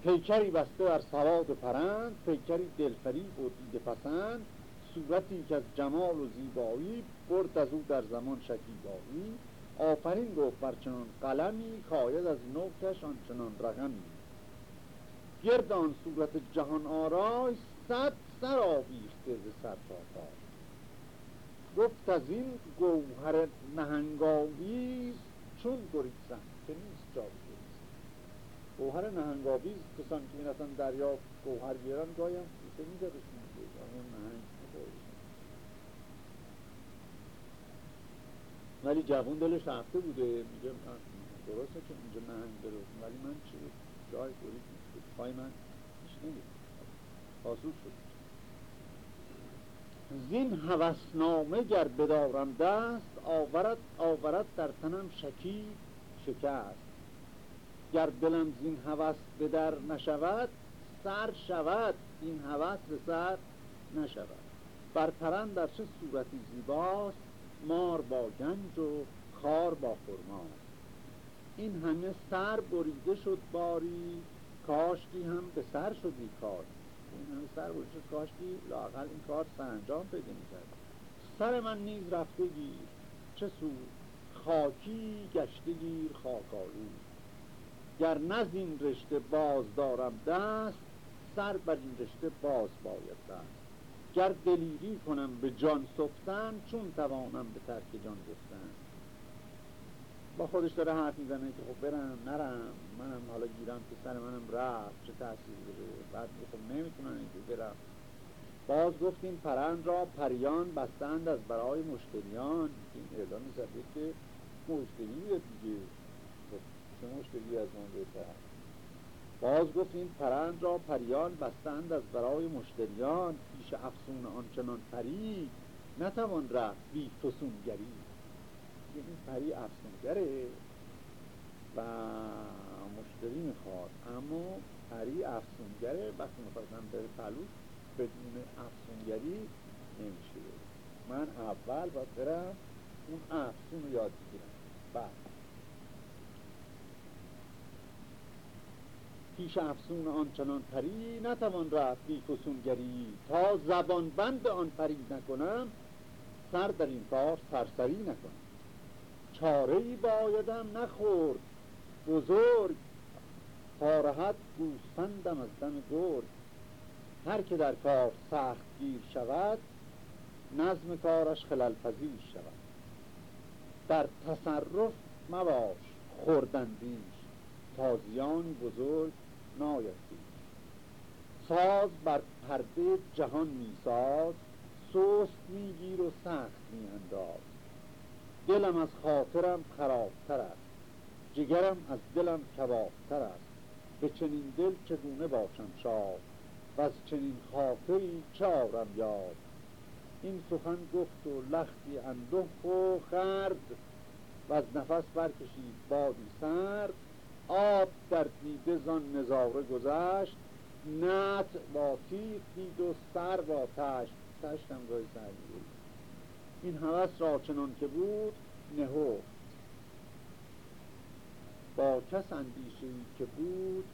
پیکری بسته بر سواد پرند پیکری دلفری و دیده پسند صورتی که از جمال و زیبایی برد از او در زمان شکیبایی. آفرین گفت بر چنان قلمی کاید از نوکش آنچنان رقمی. گرد آن صورت جهان آرای صد سر آویخته به سر گفت از این گوهر نهنگاویز چون گریزم که نیست جا گوهر نهنگاویز کسان که می‌رسن دریا گوهر بیارن گایم که میدارشون نهنگ ولی جوون دلش رفته بوده. میگه درسته که اینجا نهنگ داره. ولی من چی جای گریز پای من حاصل شد. زین هوسنامه گر بدارم دست آورد آورد در تنم شکی شکست. گر دلم زین هوس به در نشود سر شود. این هوس به سر نشود. برترن در چه صورتی زیباست؟ مار با گنج و خار با خرماست. این همه سر بریده شد باری کاشکی هم به سر شدی کار. این همه سر بود شد کاشکی لاقل این کار سرانجام پیدا می‌کرد. سر من نیز رفته گیر. چه سود خاکی گشته گیر خاکالو گر نزین رشته باز دارم دست سر بر این رشته باز باید دست. گر دلیری کنم به جان سفتن چون توانم به ترک جان گفتن. با خودش داره حرف می‌زنه که خب برم نرم منم حالا گیرم که سر منم رفت چه تحصیل داره؟ بعد خب نمی‌تونن اینکه برم. باز گفتیم پرند را پریان بستند از برای مشتریان. این اعلان زده که مشتری دیگه. خب چه مشتری از من بهتر باز گفتیم پرند را پریان بستند از برای مشتریان. پیش افسون آنچنان پری نتوان رفت بی فسونگری. این پری افسونگره و مشتری می‌خواد. اما پری افسونگره وقتی می‌خواستم بره پلو بدون افسونگری نمیشه. من اول باید برم اون افسون رو یاد بگیرم. بعد. پیش افسون آنچنان پری نتوان رفت بی فسونگری تا زبان بند آن پری نکنم سر در این کار سرسری نکنم. چاره ای بایدم نخورد. بزرگ. پارهت گوسفندم از دم گرد هر که در کار سخت گیر شود نظم کارش خلال پذیر شود. در تصرف مباش خوردندیش تازیان بزرگ ناید ساز بر پرده جهان میساز سست میگیر و سخت میانداز. دلم از خاطرم خرابتر است جگرم از دلم کبابتر است. به چنین دل چگونه باشم شاد؟ و از چنین خاطری چه آرم یاد این سخن گفت و لختی اندوه و خرد. و از نفس برکشید بادی سرد. آب در دیده زان نظاره گذشت. نت با تیغ دید و سر با تشت تشت هم گاهی سردی این حوث را چنان که بود نهفت. با کس اندیشه که بود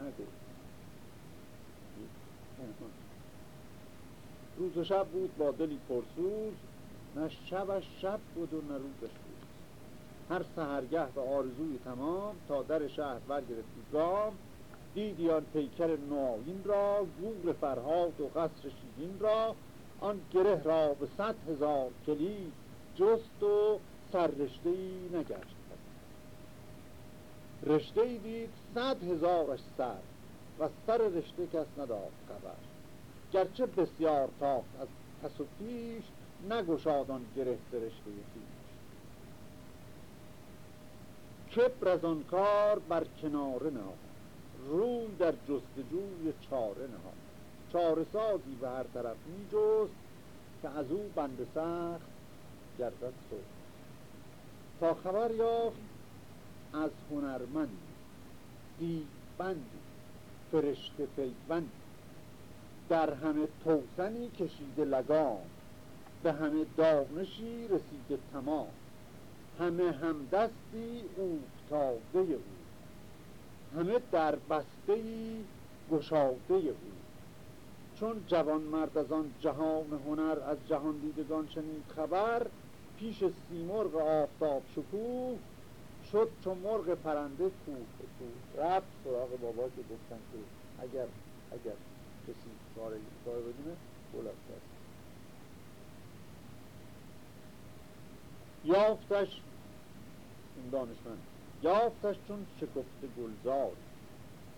نگفت. روز و شب بود با دلی پرسوز نه شبش شب بود و نه روزش بود هر سهرگه به آرزوی تمام تا در شهر برگرفتی گام دیدی آن پیکر نوین را گور فرهاد و قصر شیرین را آن گره را به صد هزار کلید جست و سر رشته ای نگشت. رشته دید صد هزارش سر. و سر رشته کس نداد خبر. گرچه بسیار تاخت از پس و پیش نگشاد آن گره رشته پیش کبر از آن کار بر کناره نهاد. روی در جستجوی چاره نهاد. چاره سازی به هر طرف می جست که از او بند سخت گردد سو تا خبر یافت از هنرمندی دیبندی فرشته پیوندی در همه توسنی کشیده لگام. به همه دانشی رسیده تمام. همه همدستی اوفتاده او. همه در بسته گشاده او. چون جوان مرد از آن جهان هنر از جهان دیدگان شنید خبر پیش سیمرغ آفتاب شکوه شد چون مرغ پرنده کوه به کوه رفت سراغ بابا که گفتن که اگر اگر کسی کار کار بدونه بلد کرد یافتش این دانشمند یافتش چون شکفت گلزار.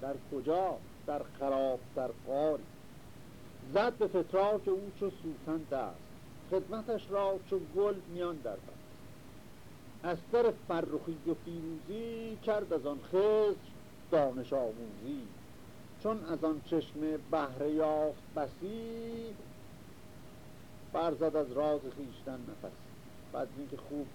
در کجا؟ در خراب در قاری. زد به فتراک او چو سوسن دست خدمتش را چو گل میان در بست از سر فرخی و فیروزی کرد از آن خسر دانش آموزی. چون از آن چشم بهره یافت بسی برزد از راز خیشتن نفس. بعد اینکه خوب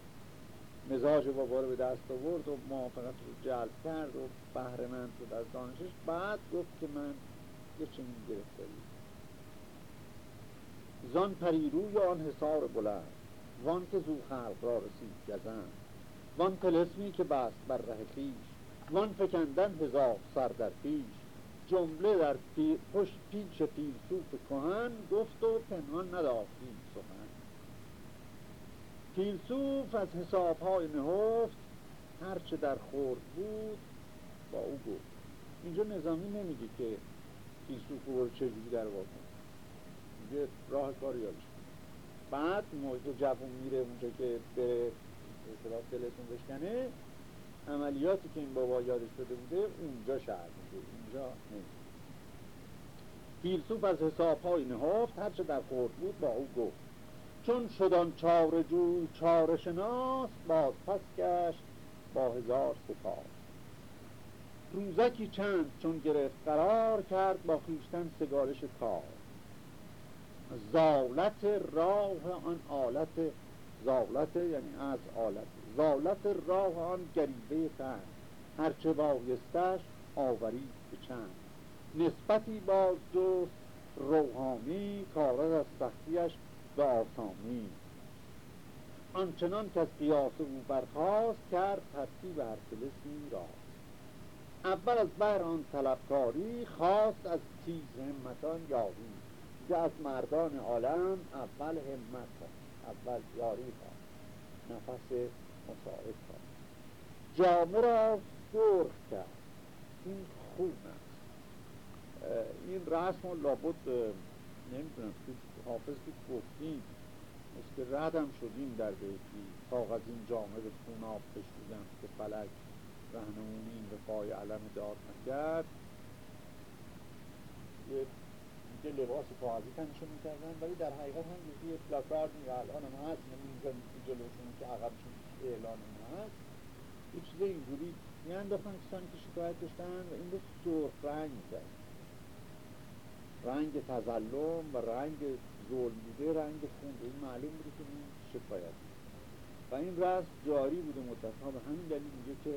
مزاج بابا رو به دست آورد و موافقت رو جلب کرد و بهره من شد از دانشش بعد گفت که من یه چنین گرفتاری. زان پریروی آن حصار بلند. وان که زو خلق را رسید گزن وان تلسمی که بست بر ره خیش وان فکندن هزار سر در پیش. جمله در پشت پیچ فیلسوف کهن گفت و پنهان نداشتی سخن. فیلسوف از حسابهای نهفت هرچه در خورد بود با او گفت. اینجا نظامی نمیگه که فیلسوف رو چجوری در واقع میگه راه کار یادش بعد موقع جوون میره اونجا که به اصطلاح دلتون بشکنه عملیاتی که این بابا یادش شده بوده اونجا شهر میده اینجا نمیده فیلسوف از حساب های نهافت هرچه در خورد بود با او گفت چون شدان چار جوی چار شناس باز پس گشت با هزار سپاس روزکی چند چون گرفت قرار کرد با خیشتن سگارش کار. زالت راه آن آلت زالت یعنی از آلت زالت راه آن گریبه تن هرچه بایستش آورید به چند نسبتی باز جست روحانی کارد از سختیش به آسانی. آنچنان که از قیاس او برخواست کرد ترتیب هر تلسمی را اول از بهر آن طلبکاری خواست از تیز همتان یاری. که از مردان عالم اول همت اول یاری خواست نفس مساعد خواست جامعه را سرخ کرد. این خون است. این رسم و لابد نمی‌دونم تو حافظ که گفتیم مثل ردم شدیم در بیتی. از این جامعه به خون آب کشیدم که فلک رهنمونی به پای علم داد نکرد. یه لباس کاغذی تنشون می‌کردن ولی در حقیقت هم یه پلاکارد میگه الان هم هست نمیزن جلوشون که عقبشون اعلان هست. یه چیز اینجوری میانداختن کسانی که شکایت داشتن و این رو سرخ رنگ می‌کرد رنگ تظلم و رنگ ظلم بوده رنگ خون این معلوم بوده که این شکایت و این رسم جاری بوده مدتها به همین دلیل میگه که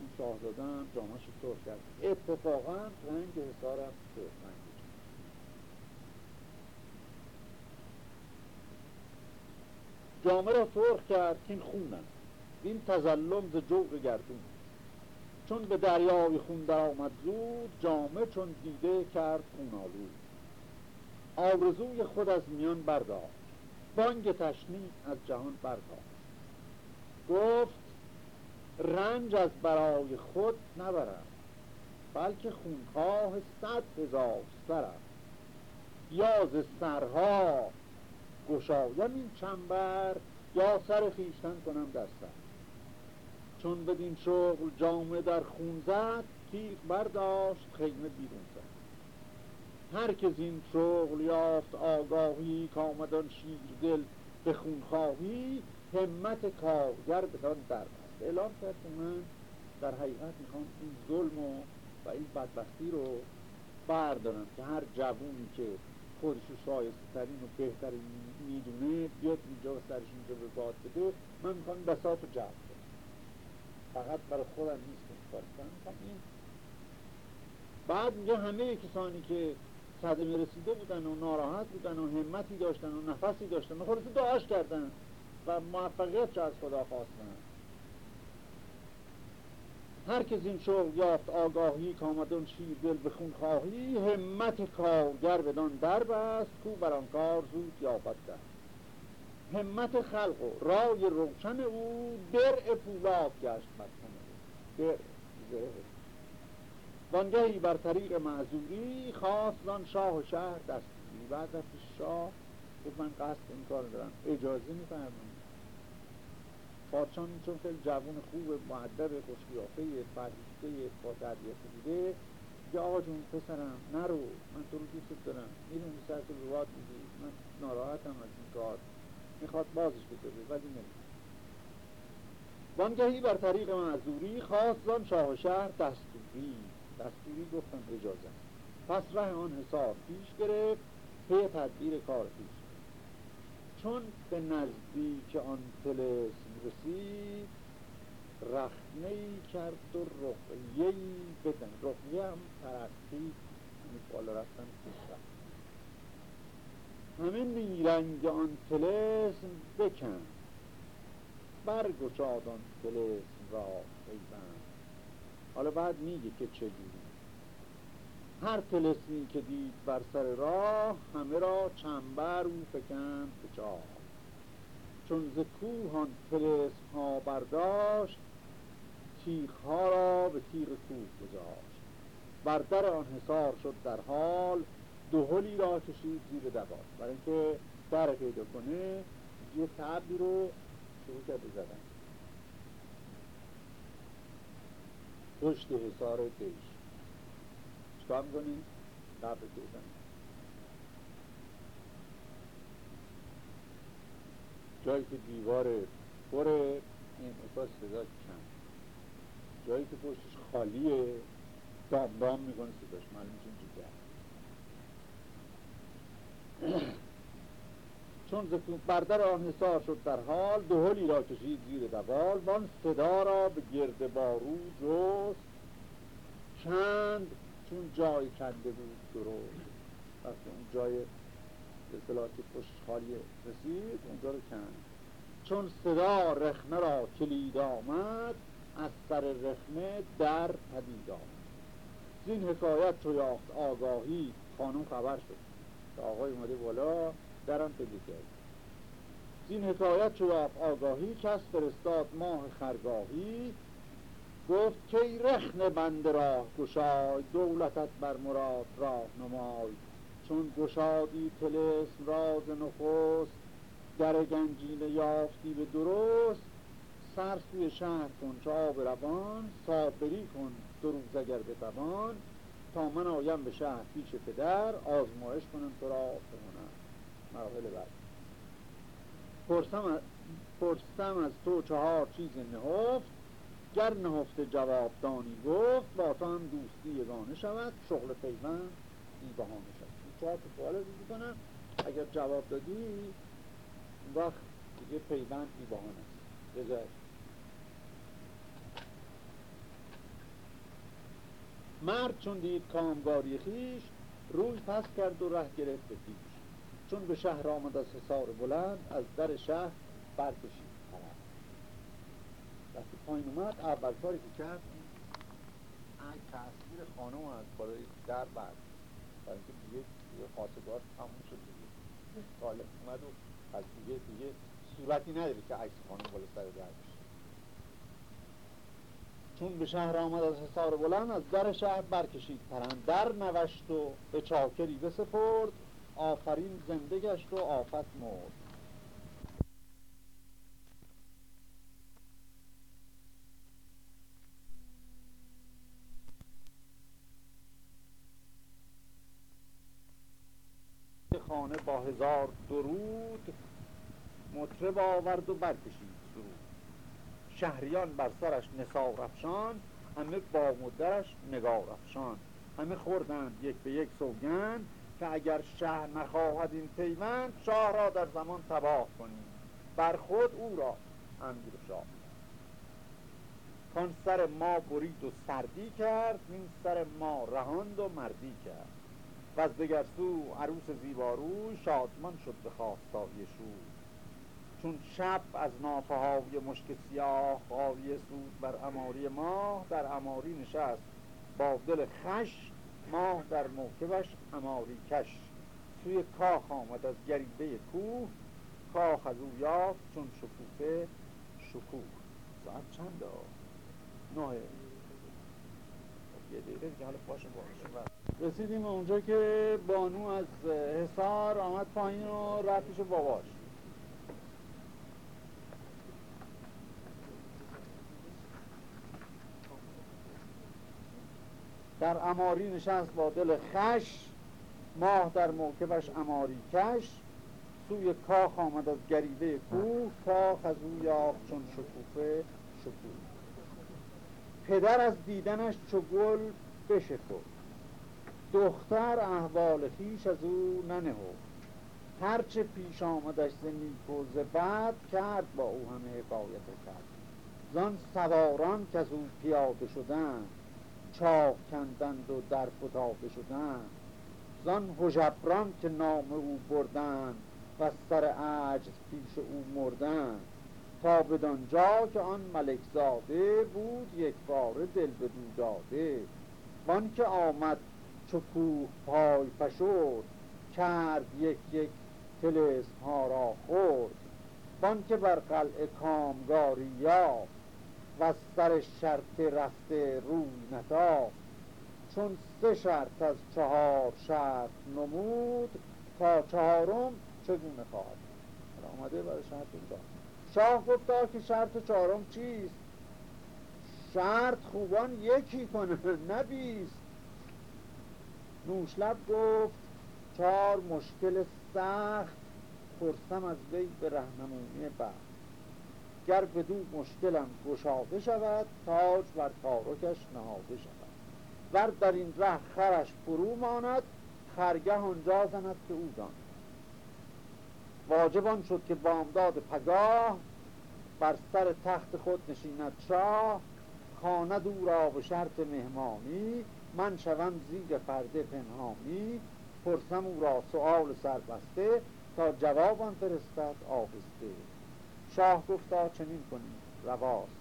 این شاهزاده هم جامعه سرخ کرد. اتفاقا رنگ حسار هم سرخ رنگ جامعه را سرخ کرد که این خون این تظلم ز جوق گردون. چون به دریای خون در آمد زود جامعه چون دیده کرد خون آلود. آرزوی خود از میان برداشت. بانگ تشنی از جهان برداشت. گفت رنج از برای خود نبرد بلکه خونخواه صد هزار سرم یا ز سرها گشایم. این چنبر یا سر خیشتن کنم در سر چون بدین شغل جامعه در خون زد تیغ برداشت خیمه بیرون زد. هر که این شغل یافت آگاهی کامدان شیر دل به خونخواهی همت کارگر بدان در اعلام کرد که من در حقیقت می‌خوام این ظلم و این بدبختی رو بردارم که هر جوونی که خودشو شایسته ترین و بهترین می‌دونه بیاد اینجا و سرش اینجا به باد بده. من می‌خوام بساط رو کنم. فقط برای خودم نیست که این بعد میگه همه کسانی که صدمه رسیده بودن و ناراحت بودن و همتی داشتن و نفسی داشتن و خودشو دعاش کردن و موفقیت چه از خدا خواستن. هر کس این شغل یافت آگاهی کامدون شیر دل به خون خواهی همت کارگر بدان در بست کو بر آن کار زود یابد در همت خلق و رای روشن او درع پولاد گشت او. درع وانگهی بر طریق معذوری خواست زان شاه و شهر دستوری بعد از شاه گفت من قصد این کار دارم. اجازه میفرمایید. پادشان چون خیلی جوون خوب معدب خوشقیافه فرهیخته با تربیت بوده که آقا جون پسرم نرو من تو رو دوست دارم. می‌دونی سر تو روات میدی. من ناراحتم از این کار. می‌خواد بازش بده ولی نمید وانگهی بر طریق معذوری خواست زان شاه شهر دستوری. دستوری گفتم اجازه. پس ره آن حساب پیش گرفت پی تدبیر کار پیش چون به نزدیک آن تلسم رسید رخنه کرد و رقیه بدن. رقیه هم ترقی یعنی بالا رفتن پیش همه نیرنگ آن بکن. برگشاد آن تلسم را پیبند حالا بعد میگه که چجوری هر تلسمی که دید بر سر راه همه را چنبر او فکند به چاه. چون ز کوهان تلسم ها برداشت تیخ ها را به تیغ کوه گذاشت. بر در آن حصار شد در حال دهلی را کشید زیر دبار برای اینکه در پیدا کنه یه تبی رو شروع کرد زدن. پشت حصار دیش چکار می‌کنی؟ قبل بزن جایی که دیوار این احساس صدا کم جایی که پشتش خالیه دام دام می‌کنه صداش. معلوم میشه (clears throat) چون بردر آن حسار شد در حال دهلی را کشید زیر دوال. وان صدا را به گرد بارو جست. چند؟ چون جای کنده بود درست. وقتی اون جای اصطلاح که خالی رسید اونجا رو کند چون صدا رخنه را کلید آمد از سر رخنه در پدید آمد. این حکایت چو یافت آگاهی خانم خبر شد. که آقای اومده بالا درم پیدا کرد. این حکایت چو یافت آگاهی کس فرستاد ماه خرگاهی. گفت که رخن بند راه گشای دولتت بر مراد راه نمای؟ چون گشادی تلسم راز نخست در گنجینه یافتی به درست. سر سوی شهر کن چه روان صابری کن دو روز اگر به توان تا من آیم به شهر پیش پدر آزمایش کنم تو را بمونم مراحل بعد. پرسم, پرسم از تو چهار چیز نهفت. گر جواب دانی گفت با تو هم دوستی یگانه شود. شغل پیوند این بهانه شود. چهار تا سوال رو کنم. اگر جواب دادی وقت دیگه پیوند بی بهانه است. مرد چون دید کامگاری خیش روی پس کرد و ره گرفت به پیش. چون به شهر آمد از حصار بلند از در شهر برکشید. وقتی پایین اومد اول کاری که کرد این تصویر خانم از بالای در برد. برای اینکه دیگه دیگه خاصگار تموم شد دیگه. غالب اومد و از دیگه دیگه صورتی نداره که عکس خانم بالا سر در چون به شهر آمد از حصار بلند از در شهر برکشید پرند. در نوشت و به چاکری بسپرد آفرین زنده گشت و آفت مرد خانه با هزار درود. مطرب آورد و برکشید شهریان بر سرش نسار افشان همه با مدرش نگار افشان همه خوردند یک به یک سوگند که اگر شهر نخواهد این پیوند شاه را در زمان تباه کنیم. بر خود او را امیر شاه. کان سر ما برید و سردی کرد این سر ما رهاند و مردی کرد. و از دگر سو عروس زیباروی شادمان شد به خواستای شوی چون شب از نافه های مشک سیاه خاوی سود بر اماری ماه در اماری نشست. با دل خش ماه در موکبش اماری کش. سوی کاخ آمد از گریبه کوه. کاخ از او یافت چون شکوفه شکوه. ساعت چند نه یه دقیقه دیگه حالا باشه رسیدیم اونجا که بانو از حسار آمد پایین و رفتش باباش. در اماری نشست با دل خش ماه در موکبش اماری کش. سوی کاخ آمد از گریده کوه کاخ از او یافت چون شکوفه شکوه پدر از دیدنش چو گل بشکفت. دختر احوال خیش از او ننه هرچه پیش آمدش ز نیک و ز بد کرد با او همه حکایت کرد. زان سواران که از او پیاده شدند چاق کندند و در فتاده شدند. زان هژبران که نام او بردند و سر عجز پیش او مردند. تا بدانجا که آن ملک زاده بود یک بار دل به داده. وان که آمد چو کوه پای فشرد کرد یک یک تلسم ها را خورد. وان که بر قلعه کامگاری یافت و سر شرط رفته روی نتافت. چون سه شرط از چهار شرط نمود تا چهارم چگونه خواهد؟ آمده برای شرط شاه گفتا که شرط چهارم چیست؟ شرط خوبان یکی کنه نبیست نوشلب گفت چهار مشکل سخت پرسم از وی به رهنمونی بخت گر بدو مشکلم گشاده شود تاج بر تارکش نهاده شود. ور در این ره خرش فرو ماند خرگه آنجا زند که او داند. واجبان شد که بامداد پگاه بر سر تخت خود نشیند شاه خاند او را به شرط مهمانی من شوم زیر پرده پنهانی پرسم او را سؤال سربسته تا جوابان فرستد آهسته. شاه گفتا چنین کنیم رواست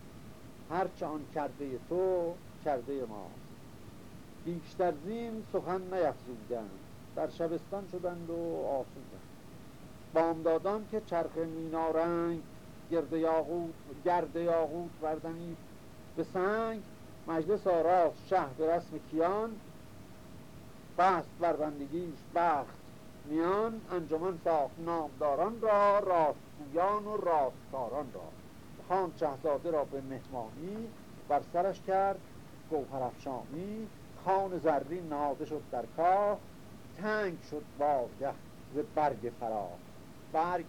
هرچه آن کرده تو کرده ماست. بیشتر زین سخن نیفزودند در شبستان شدند و آسودند بامدادان که چرخ مینارنگ گرد یاقوت گرد یاقوت بردنید به سنگ مجلس آراف شه به رسم کیان. بست بر بندگیش بخت میان انجمن ساخت نامداران را راستگویان و راستکاران را. خان شهزاده را به مهمانی بر سرش کرد گوهر افشانی. خان زرین نهاده شد در کاه تنگ شد بارگه ز برگ فرا برگ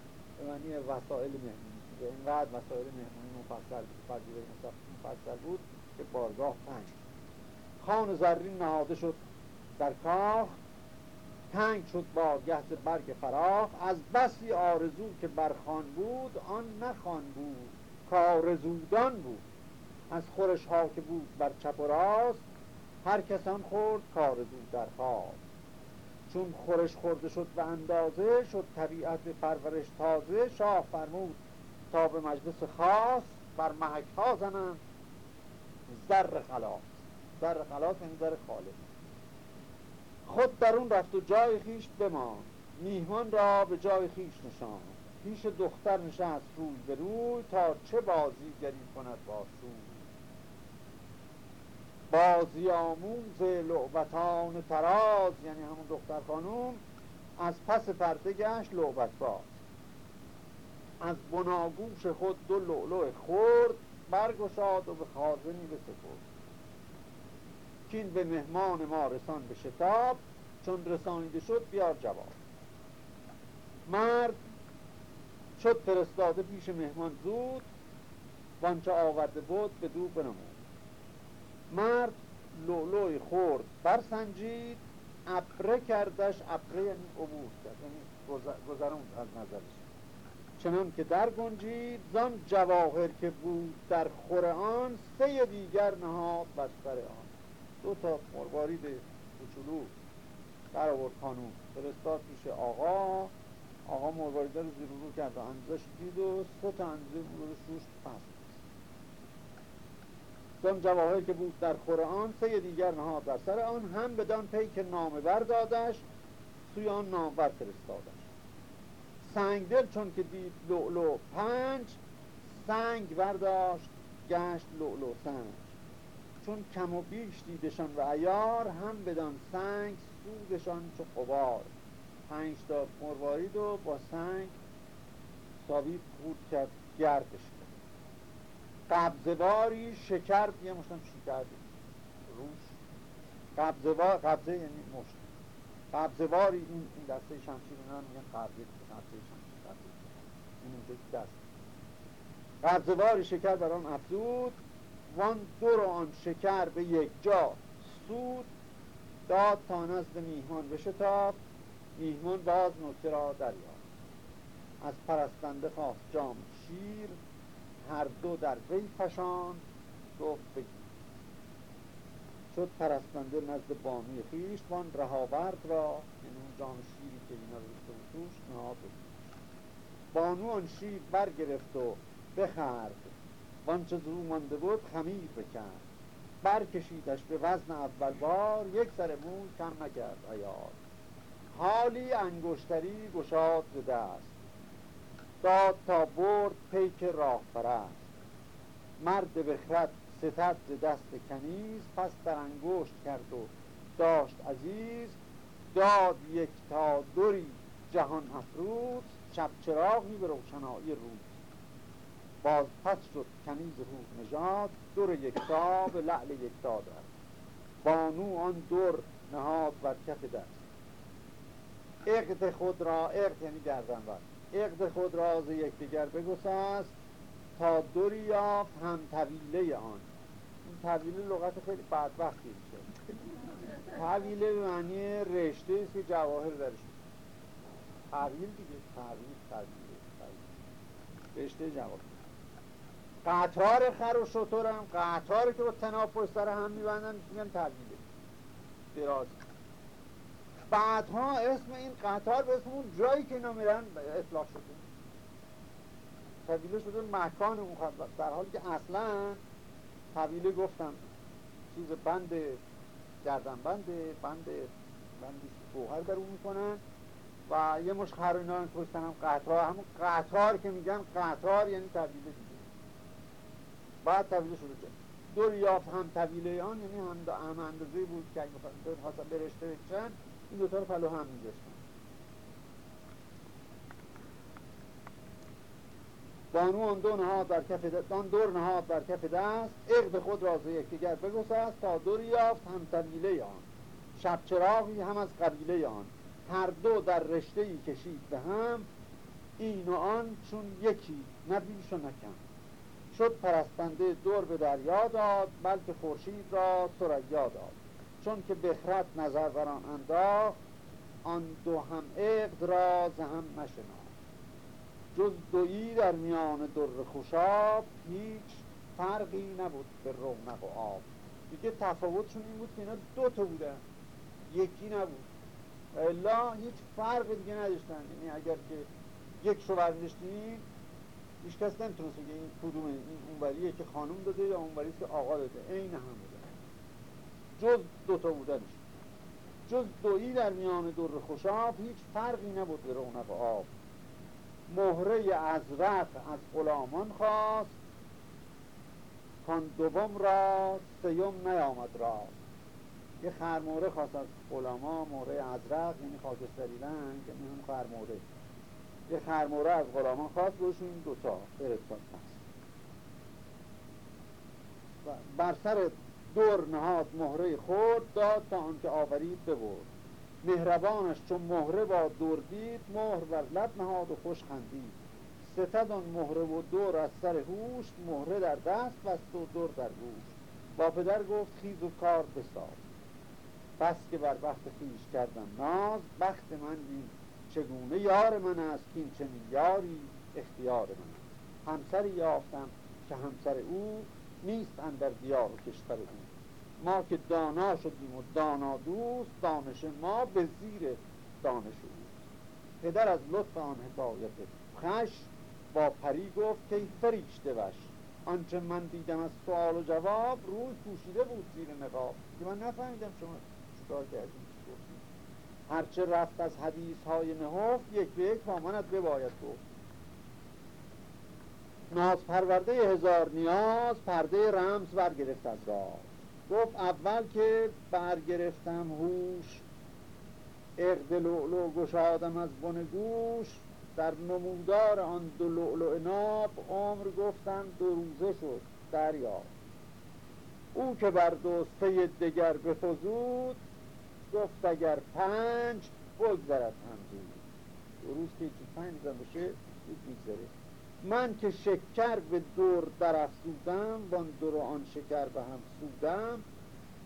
معنی وسایل مهمونی. اینقدر وسایل مهمونی مفصل مفصل بود که بارگاه تنگ خان زرین نهاده شد در کاخ تنگ شد بارگه ز برگ فراخ. از بسی آرزو که برخان بود آن نخان بود کارزودان بود. از خورش ها که بود بر چپ و راست هر کسان خورد در خواب. چون خورش خورده شد به اندازه شد طبیعت پرورش تازه شاه فرمود تا به مجلس خاص بر محک ها زنند. زر خلاص. زر خلاص یعنی زر خالص. خود در اون رفت و جای خیش بمان میهمان را به جای خیش نشان پیش دختر نشست روی به روی تا چه بازیگری کند با سوی بازی آموز لعبتان تراز یعنی همون دختر خانوم از پس پرده گشت لعبت باز. از بناگوش خود دو لعلو خورد برگشاد و به خازنی بسپرد. کین به مهمان ما رسان به شتاب چون رسانیده شد بیار جواب. مرد شد فرستاده پیش مهمان زود وانچه آورده بود به دو بنمود. مرد لولوی خورد برسنجید ابره کردش ابره یعنی عبور کرد یعنی گذرون از نظرش. چنان که در گنجید زان جواهر که بود در خور آن سه دیگر نهاد بر سر آن. دو تا مروارید کوچولو در آورد خانوم. فرستاد پیش آقا. آقا مرواریده رو زیر رو کرد و اندازش دید و سه تا اندازه رو شوش پس چون جواهر که بود در خور آن سه دیگر نهاد در سر آن هم بدان پی که نامه بردادش سوی آن نامور فرستادش. سنگدل چون که دید لولو پنج سنگ برداشت گشت لولو سنگ چون کم و بیش دیدشان و ایار هم بدان سنگ سودشان چو قبار پنج تا مروارید و با سنگ ساوی خود کرد گردش. قبضواری شکر یه مشتم شکر روش. قبضوار قبضه یعنی مشت. قبضواری این, این دسته شمشیر اینا میگن قبضه دسته شمشیر این اونجا دست. قبضواری شکر بر آن افزود. وان دور آن شکر به یک جا سود داد تا نزد میهمان بشتاب. میهمان باز نکته را دریافت. از پرستنده خواست جام شیر. هر دو در وی فشان گفت بگیر شد پرستنده نزد بانوی خیش وان رهاورد را یعنی اون جام شیری که اینا رو توش نهاد بانو آن شیر برگرفت و بخرد. وانچه زرو مانده بود خمیر بکرد. برکشیدش به وزن اول بار یک سر موز کم نکرد ایار حالی انگشتری گشاد به دست. داد تا برد پیک راه پرست. مرد بخرد ستد دست کنیز پس در انگشت کرد و داشت عزیز. داد یک تا دوری جهان افروز شب چراغی به روشنایی روز. باز پس شد کنیز روح نژاد دور یکتا به لعل یکتا در. بانو آن دور نهاد بر کف دست. اقد خود را اقد یعنی گردن بر اقد خود را از یکدیگر بگسست تا دوری یافت هم طویله آن. این طویله لغت خیلی بدبختی میشه. طویله به معنی رشته است که جواهر درش طویل دیگه طویل طویله رشته جواهر. قطار خر و شطور هم قطاری که با تناب پشت هم میبندن میگن طویله. دراز بعدها اسم این قطار به اسم اون جایی که اینا میرن اطلاق شده. طویله شده مکان اون خط در حالی که اصلا طویله گفتم چیز بند گردن بند بند بندی گوهر در اون می‌کنن و یه مش خر اینا پشتن هم قطار همون قطار که میگن قطار یعنی طویله دیگه. بعد طویله شده دور یافت هم طویله یعنی هم, هم اندازه بود که اگه خواستن برشته بکشن این دوتا رو پلو هم میذاشتن بانو آن دو نهاد در کف دست آن دور نهاد در کف دست اقد خود را ز یکدیگر بگسست تا دور یافت هم طویله آن. شب چراغی هم از قبیله آن. هر دو در رشته ای کشید به هم این و آن چون یکی نبیش و نکن شد پرستنده دور به دریا داد بلکه خورشید را سریا داد. چون که بخرد نظر بران انداخت آن دو هم اقد را ز هم نشنا جز دویی در میان در خوشاب هیچ فرقی نبود به رونق و آب. دیگه تفاوتشون این بود که اینا دو تا بودن. یکی نبود. الا هیچ فرق دیگه نداشتن. یعنی اگر که یک شو برداشتیم هیچ کس نمی‌تونست بگه این کدومه. این اونوریه که خانم داده یا اونوریه که آقا داده. عین هم بوده جز دوتا بودنش. جز دویی در میان در خوشاب هیچ فرقی نبود به رونق آب. مهره ازرق از غلامان خواست کان دوم را سیم نیامد راست. یه خرموره خواست از غلاما موره ازرق یعنی خاکستری رنگ یعنی هم خرموره. یه خرموره از غلامان خواست بهشون دوتا فرستاد پس بر سر دور نهاد مهره خود داد تا آنکه آورید ببرد. مهربانش چون مهره با دور دید مهر بر لب نهاد و خوش خندید. ستد آن مهره و دور از سر هوش مهره در دست بست و دور در گوش با پدر گفت خیز و کار بساز. بس که بر بخت خیش کردم ناز بخت من بین چگونه یار من است که این چنین یاری اختیار من است. همسری یافتم که همسر او نیست اندر دیار و کشور او. ما که دانا شدیم و دانا دوست دانش ما به زیر دانش او. پدر از لطف آن حکایت خش با پری گفت که فریشته وش آنچه من دیدم از سوال و جواب روی پوشیده بود زیر نقاب. که من نفهمیدم شما چیکار کردیم هرچه رفت از حدیث های نهفت یک به یک مامانت بباید گفت. ناز پرورده هزار نیاز پرده رمز برگرفت از راز گفت اول که برگرفتم هوش اقد لعلو گشادم از بن گوش. در نمودار آن دو لعلو ناب عمر گفتم دو روزه شد دریا. او که بر دوسته دگر بفزود گفت اگر پنج بگذرد هم دو روز که پنج بشه میگذره. من که شکر به دور در افزودم وان دور آن شکر به هم سودم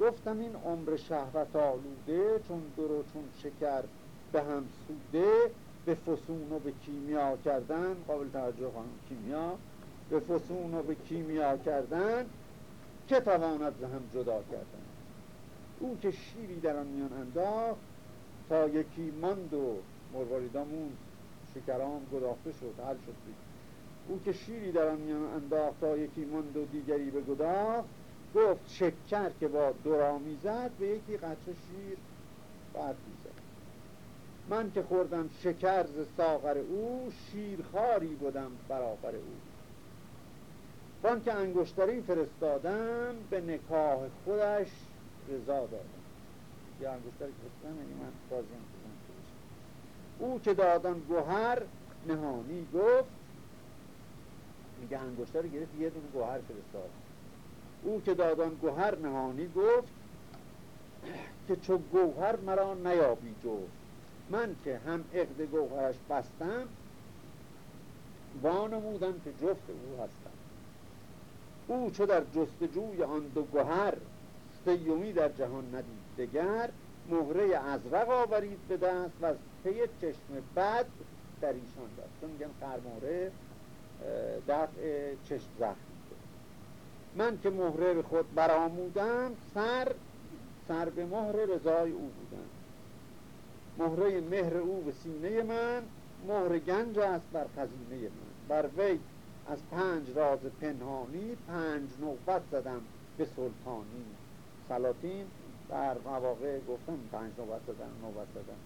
گفتم این عمر شهوت آلوده چون دور و چون شکر به هم سوده به فسون و به کیمیا کردن قابل توجه خانم کیمیا به فسون و به کیمیا کردن که تواند هم جدا کردن او که شیری در آن میان انداخت تا یکی ماند و مرواریدامون شکرام گداخته شد حل شد بید. او که شیری در میان انداخت تا یکی ماند و دیگری به گداخت گفت شکر که با دورا می‌زد به یکی قطر شیر بعد می‌زد. من که خوردم شکر ز ساغر او شیرخاری بودم برابر او. بان که انگشتری فرستادم به نکاح خودش رضا دادم. یا انگشتری فرستادم یعنی من بازیم او که دادن گوهر نهانی گفت میگه انگشتر گرفت یه دونه گوهر فرستاد. او که دادان گوهر نهانی گفت که چو گوهر مرا نیابی جفت. من که هم اقد گوهرش بستم وانمودم که جفت او هستم. او چو در جستجوی آن دو گوهر سیومی در جهان ندید دگر مهره ازرق آورید به دست و از پی چشم بد در ایشان داد. چون میگن خرموره دفع چشم زخم. من که مهره به خود برآمودم سر سر به مهر رضای او بودم. مهره مهر او به سینه من مهر گنج است بر خزینه من. بر وی از پنج راز پنهانی پنج نوبت زدم به سلطانی. سلاطین در مواقع گفتم پنج نوبت زدن نوبت زدن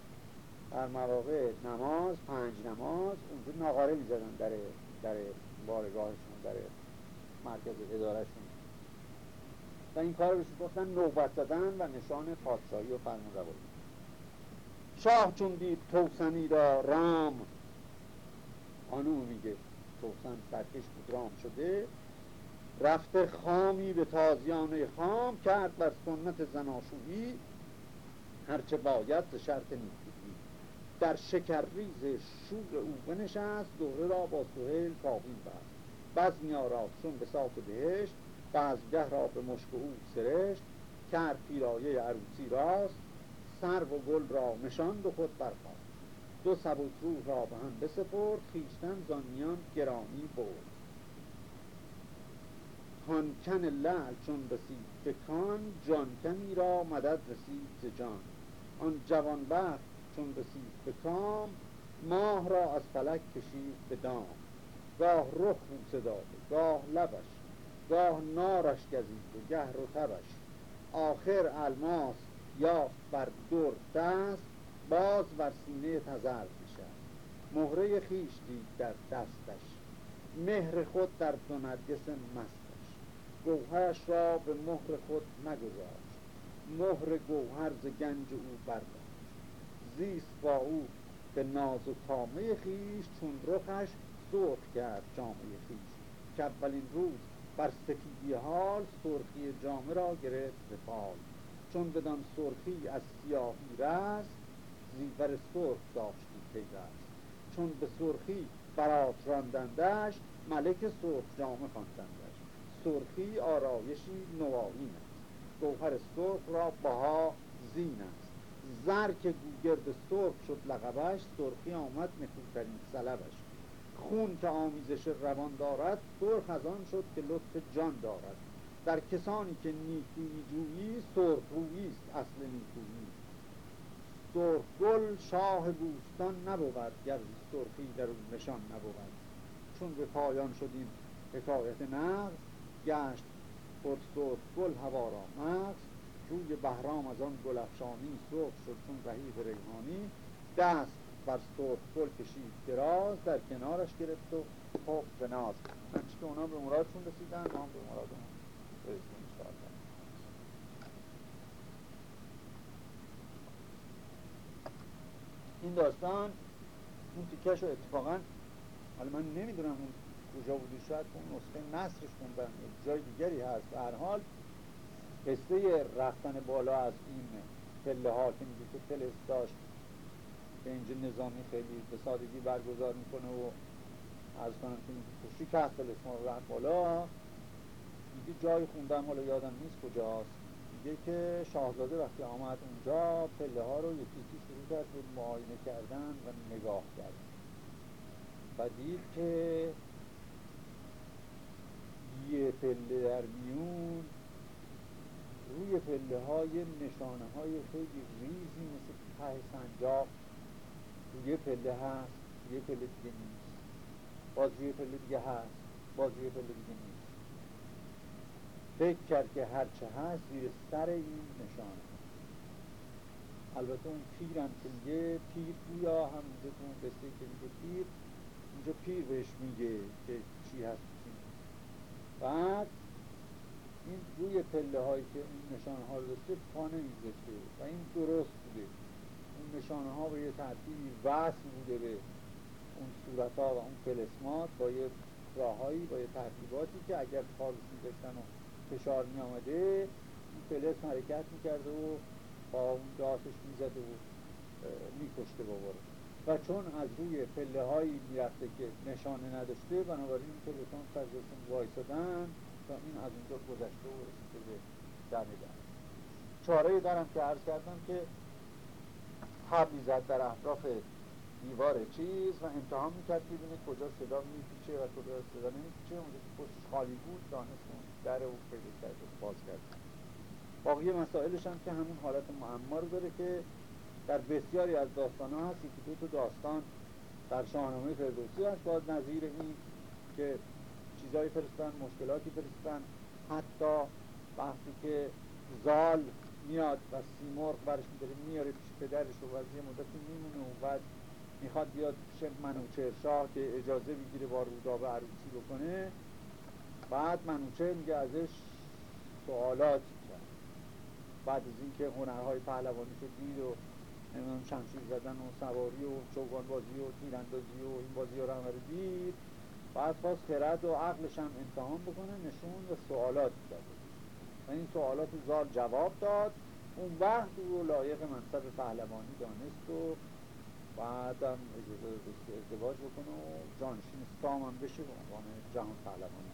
در مواقع نماز پنج نماز اونجا ناغاره می‌زدن در در بارگاهشون در مرکز ادارهشون. و این کار رو گفتن نوبت زدن و نشان پادشاهی و فرمان روایی شاه چون دید توسنی را رام آنو میگه توسن سرکش بود رام شده رفته خامی به تازیانه خام کرد بر سنت زناشویی هرچه باید شرط نیکویی در شکرریز شور او بنشست دوره را با سهیل کابین بست. بزمی آراد چون به صاف بهشت بزگه را به مشک او سرشت کرد پیرایه عروسی راست سرو و گل را نشان به خود برخواست دو سبک روح را به هم بسپرد خیشتن زانیان گرامی برد. کان لعل چون رسید به کان جانکنی را مدد رسید ز جان. آن جوان بخت چون رسید به کام ماه را از فلک کشید به دام. گاه رخ بوسه داده گاه لبش گاه نارش گزید گه رتبش آخر الماس یافت بر دور دست باز بر سینه تزر می‌شد مهره خیش دید در دستش مهر خود در دو نرگس مستش. گوهرش را به مهر خود نگذاشت مهر گوهر ز گنج او برداشت. زیست با او به ناز و تامه خیش چون رخش سرخ کرد جامعه خیش که اولین روز بر سفیدی حال سرخی جامعه را گرفت به پال چون بدان سرخی از سیاهی رست زیور سرخ داشتی پیوست. چون به سرخی برات راندندش ملک سرخ جامه خواندندش. سرخی آرایشی نوآیین است. گوهر سرخ را بها زین است. زر که گوگرد سرخ شد لقبش سرخی آمد نکوترین سلبش. خون که آمیزش روان دارد سرخ از آن شد که لطف جان دارد. در کسانی که نیکویی جویی سرخ است اصل نیکویی. سرخ گل شاه بوستان نبود گر سرخی در اون نشان نبود. چون به پایان شد این حکایت نقض گشت خود سرخ گل هوا را مغز. روی بهرام از آن گل افشانی سرخ شد چون رهیب ریحانی. دست بر سرخ گل کشید دراز در کنارش گرفت و خوب به ناز که اونا به مرادشون رسیدن ما هم به مرادمون رسیدن این داستان اون تیکش رو اتفاقا حالا من نمی‌دونم اون کجا بودی شاید اون نسخه نصرش خوندن جای دیگری هست. به هر حال قصه رفتن بالا از این پله ها که میگه که تلس داشت. به اینجا نظامی خیلی به سادگی برگزار می‌کنه و از کنم که شکست ما رفت بالا. میگه جای خوندم حالا یادم نیست کجاست. میگه که شاهزاده وقتی آمد اونجا پله ها رو یکی یکی شروع کرد به معاینه کردن و نگاه کردن. و دید که یه پله در میون روی پله های نشانه های خیلی ریزی مثل ته سنجاق یه پله هست یه پله دیگه نیست. باز یه پله دیگه هست باز یه پله دیگه نیست. فکر کرد که هرچه هست زیر سر این نشانه. البته اون پیرم که میگه پیر بویا هم میگه اون قصه که میگه پیر اینجا پیر بهش میگه که چی هست بعد این روی پله هایی که این نشانه ها رو داشته پا و این درست بوده. اون نشانه ها به یه ترتیبی وصل بوده به اون صورت ها و اون پلسمات با یه راههایی با یه ترتیباتی که اگر پارسی داشتن و فشار می آمده این پلس حرکت می کرده و با اون داسش می زده و می کشته باباره و چون از روی پله هایی می رفته که نشانه نداشته بنابراین این پلتون سرزشون وایسادن تا این از اونجا گذشته و رسیده به دمه در. چاره دارم که عرض کردم که حبلی زد در اطراف دیوار چیز و امتحان می‌کرد ببینه کجا صدا میپیچه و کجا صدا نمیپیچه. اونجا که پشتش خالی بود دانست در او پیدا کرد و باز کرد. باقی مسائلش هم که همون حالت معما رو داره که در بسیاری از داستان ها هست. که دو تا داستان در شاهنامه فردوسی هست. باز نظیر این که چیزایی فرستن مشکلاتی فرستن. حتی وقتی که زال میاد و سیمرغ برش میداره میاره پیش پدرش و از یه مدتی میمونه. و بعد می‌خواد بیاد پیش منوچهر شاه که اجازه بگیره با رودابه عروسی بکنه. بعد منوچهر میگه ازش سوالات کرد بعد از اینکه هنرهای پهلوانی شد دید و شمشیر زدن و سواری و چوگان بازی و تیراندازی و این بازی رو دید. بعد خواست خرد و عقلش هم امتحان بکنه نشون و سوالات داد و این سوالات زار جواب داد. اون وقت او لایق منصب پهلوانی دانست و بعدم اجازه ازدواج بکنه و جانشین سام هم بشه به عنوان جهان پهلوانی.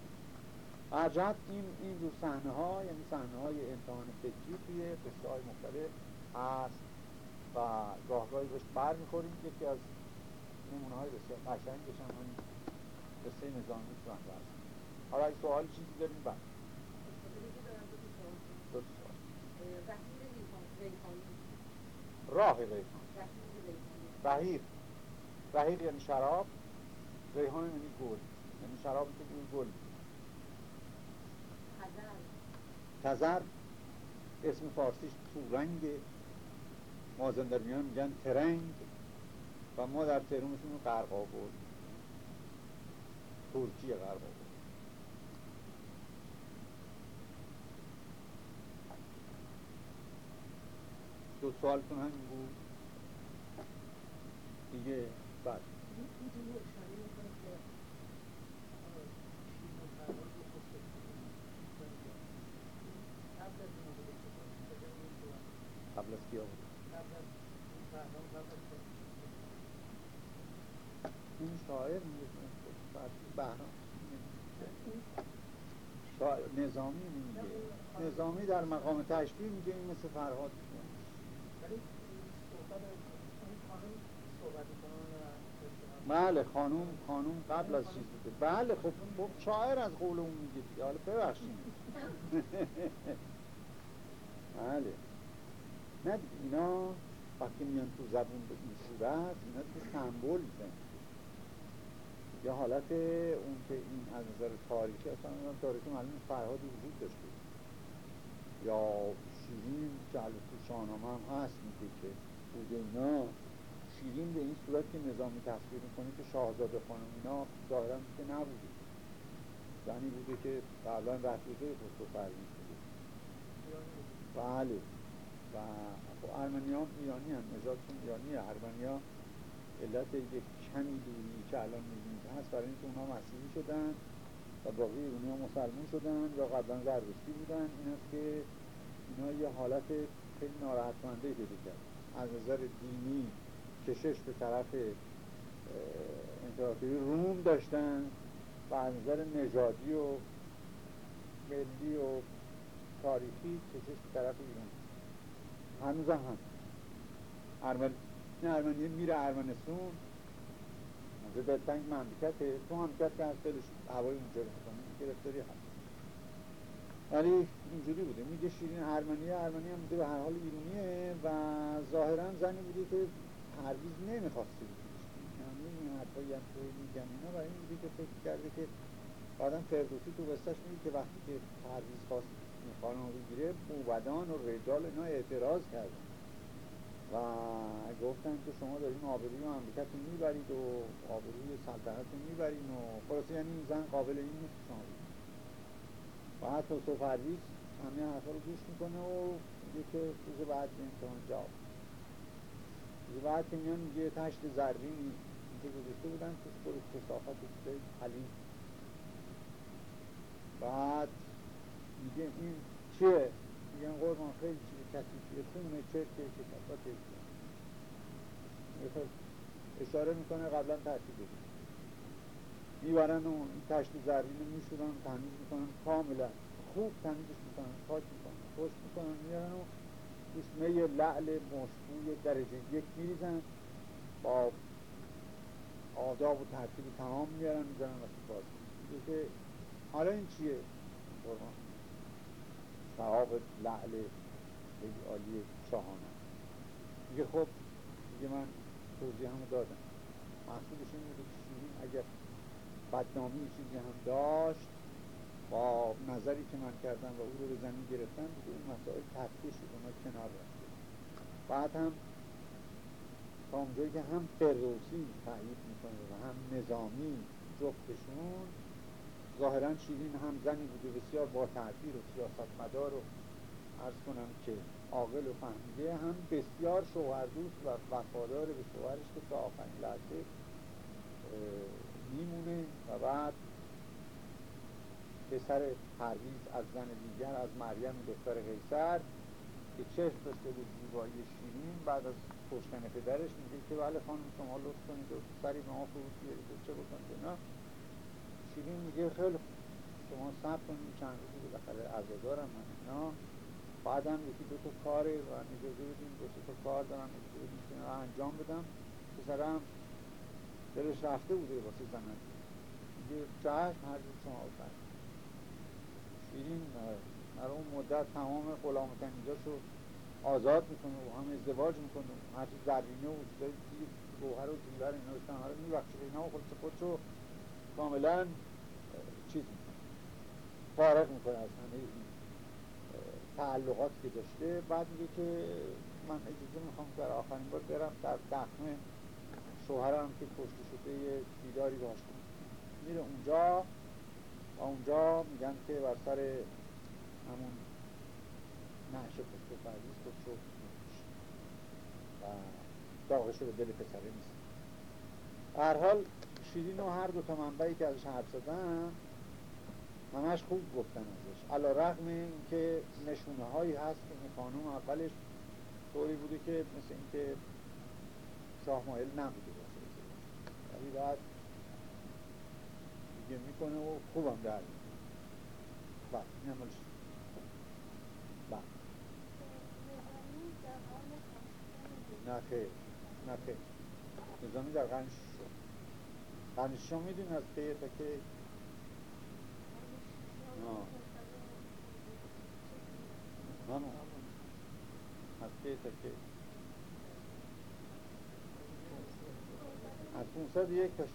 ارجعت این این رو صحنه ها یعنی صحنه های امتحان فکری توی قصه های مختلف هست و گاهگاهی بهش بر می‌خوریم. یکی از نمونه های بسیار قشنگش هم قصه نظامی تو هم هست حالا اگه سوال چیزی داریم؟ بعد دو سوال. راه ریحان. رهیر رهیر یعنی شراب. ریحان یعنی گل. یعنی شراب که گل. تزر. اسم فارسیش تورنگ. مازندرمیان میگن ترنگ. و ما در تهرونشون قرقاول ترکی قرقاول دو سوالتون همین بود؟ دیگه بعد. قبل از کیا بود این شاعر بهرام. نظامی میگه. نظامی در مقام تشبیه میگه این مثل فرهاد بله خانوم خانوم قبل از چیز بوده بله خب شاعر از قول اون میگه دیگه. حالا ببخشید. (laughs) بله. نه اینا وقتی میان تو زبون به این صورت اینا که سمبول میزن یا حالت اون که این از نظر تاریخی اصلا اون تاریخی معلوم فرهادی وجود داشته. یا شیرین که تو شاهنامه هم هست میگه که بوده اینا. شیرین به این صورت که نظامی تصویر می‌کنه که شاهزاده خانم اینا ظاهرا که نبوده. زنی بوده که قبلا رفیقه خسرو پرویز بوده بله. و خب ارمنی هم ایرانی هم نژادشون ایرانی ارمنی علت یک کمی دوری که الان می‌بینید هست برای اینکه اونها مسیحی شدن و باقی ایرانی ها مسلمون شدن یا قبلا زرتشتی بودن این است که اینا یه حالت خیلی ناراحت کننده پیدا کرد. از نظر دینی کشش به طرف امپراتوری روم داشتن و از نظر نژادی و ملی و تاریخی کشش به طرف ایران. هنوز هم ارمن... نه ارمنیه میره ارمنستون اونجا دلتنگ مملکته تو مملکت که از خیلی هوای اونجا رو می‌کنه گرفتاری هست ولی اینجوری بوده. میگه شیرین ارمنیه ارمنی هم بوده به هر حال ایرونیه و ظاهرا زنی بوده که پرویز نمی‌خواسته یعنی این حرفایی هم که میگن اینا برای این بوده که فکر کرده که بعدم فردوسی تو قصهش میگه که وقتی که پرویز خواست خانم بگیره موبدان و رجال اینا اعتراض کردن. و گفتن که شما دارین آبروی مملکت رو می‌برید و آبروی سلطنت رو می‌برین و خلاصه یعنی این زن قابل این نیست شما. بعد تو پرویز همه حرفا رو گوش می‌کنه و میگه که روز بعد امتحان جواب بعد که میان میگه تشت زرینی که گذاشته بودن توش پر کسافت خیلی حلیم بعد میگه این چیه؟ میگن قربان خیلی چیه کسیفیه خونه چرکه کسافت اشاره می‌کنه قبلا ترتیب بگید می‌برن و تشت زرین رو میشورن تمیز می‌کنن کاملا خوب تمیزش می‌کنن پاک می‌کنن خوش می‌کنن میارن و توش لعل مشبوی درجه یک میریزن. با آداب و ترتیب تمام میارن می‌زنن و باز که حالا این چیه؟ صحاب لعل خیلی عالی شاهانه. میگه خب میگه من توضیح همو دادم. محصولش این بوده که شیرین اگر بدنامی چیزی هم داشت با نظری که من کردم و او رو به زمین گرفتن دیگه اون مسائل تفکیه شد اونا کنار رفته. بعد هم تا اونجایی که هم فردوسی تایید می‌کنه و هم نظامی جفتشون ظاهرا شیرین هم زنی بوده بسیار با تعبیر و سیاست مدار و ارز کنم که عاقل و فهمیده هم بسیار شوهر دوست و وفادار به شوهرش که تا آخرین لحظه میمونه و بعد پسر پرویز از زن دیگر از مریم دختر قیصر که چشم داشته بود زیبایی شیرین بعد از کشتن پدرش میگه که بله خانم شما لطف کنید و سری به ما فرود بیارید چه بکنید نه شیرین میگه خیلی شما صبر کنید چند روزی بالاخره عزادارم من اینا. بعدم یکی دو تا کاره و اجازه بدیم دو تا کار دارم اجازه بدیم که انجام بدم. پسرم دلش رفته بوده واسه زنن میگه چشم هر شما آفرد شیرین در اون مدت تمام غلام کنیزاشو آزاد می‌کنه و هم ازدواج می‌کنه. هرچی زرینه و چیزای زیر گوهر و زیور اینا داشتن حالا میبخشه اینا و خودش خودشو کاملا چیز می‌کنه. فارغ می‌کنه از همه این. تعلقات که داشته بعد میگه که من اجازه می‌خوام در آخرین بار برم در دخمه شوهرم که کشته شده یه دیداری باش کنم. میره اونجا و اونجا میگن که بر سر همون نحش پشت و فرزیز خود و داغش به دل پسره نیست. هر حال شیرین و هر دو تا منبعی که ازش حرف زدن همش خوب گفتن ازش. علا رقم این که نشونه هایی هست که این خانوم اولش طوری بوده که مثل اینکه شاه مایل نبوده ولی بعد دیگه می‌کنه و خوبم در بله این عملش بله نه خیر. نه خیر. نظامی در قرن ششم. قرن ششم می‌دونی از که تا که از که تا که از 501 تا 600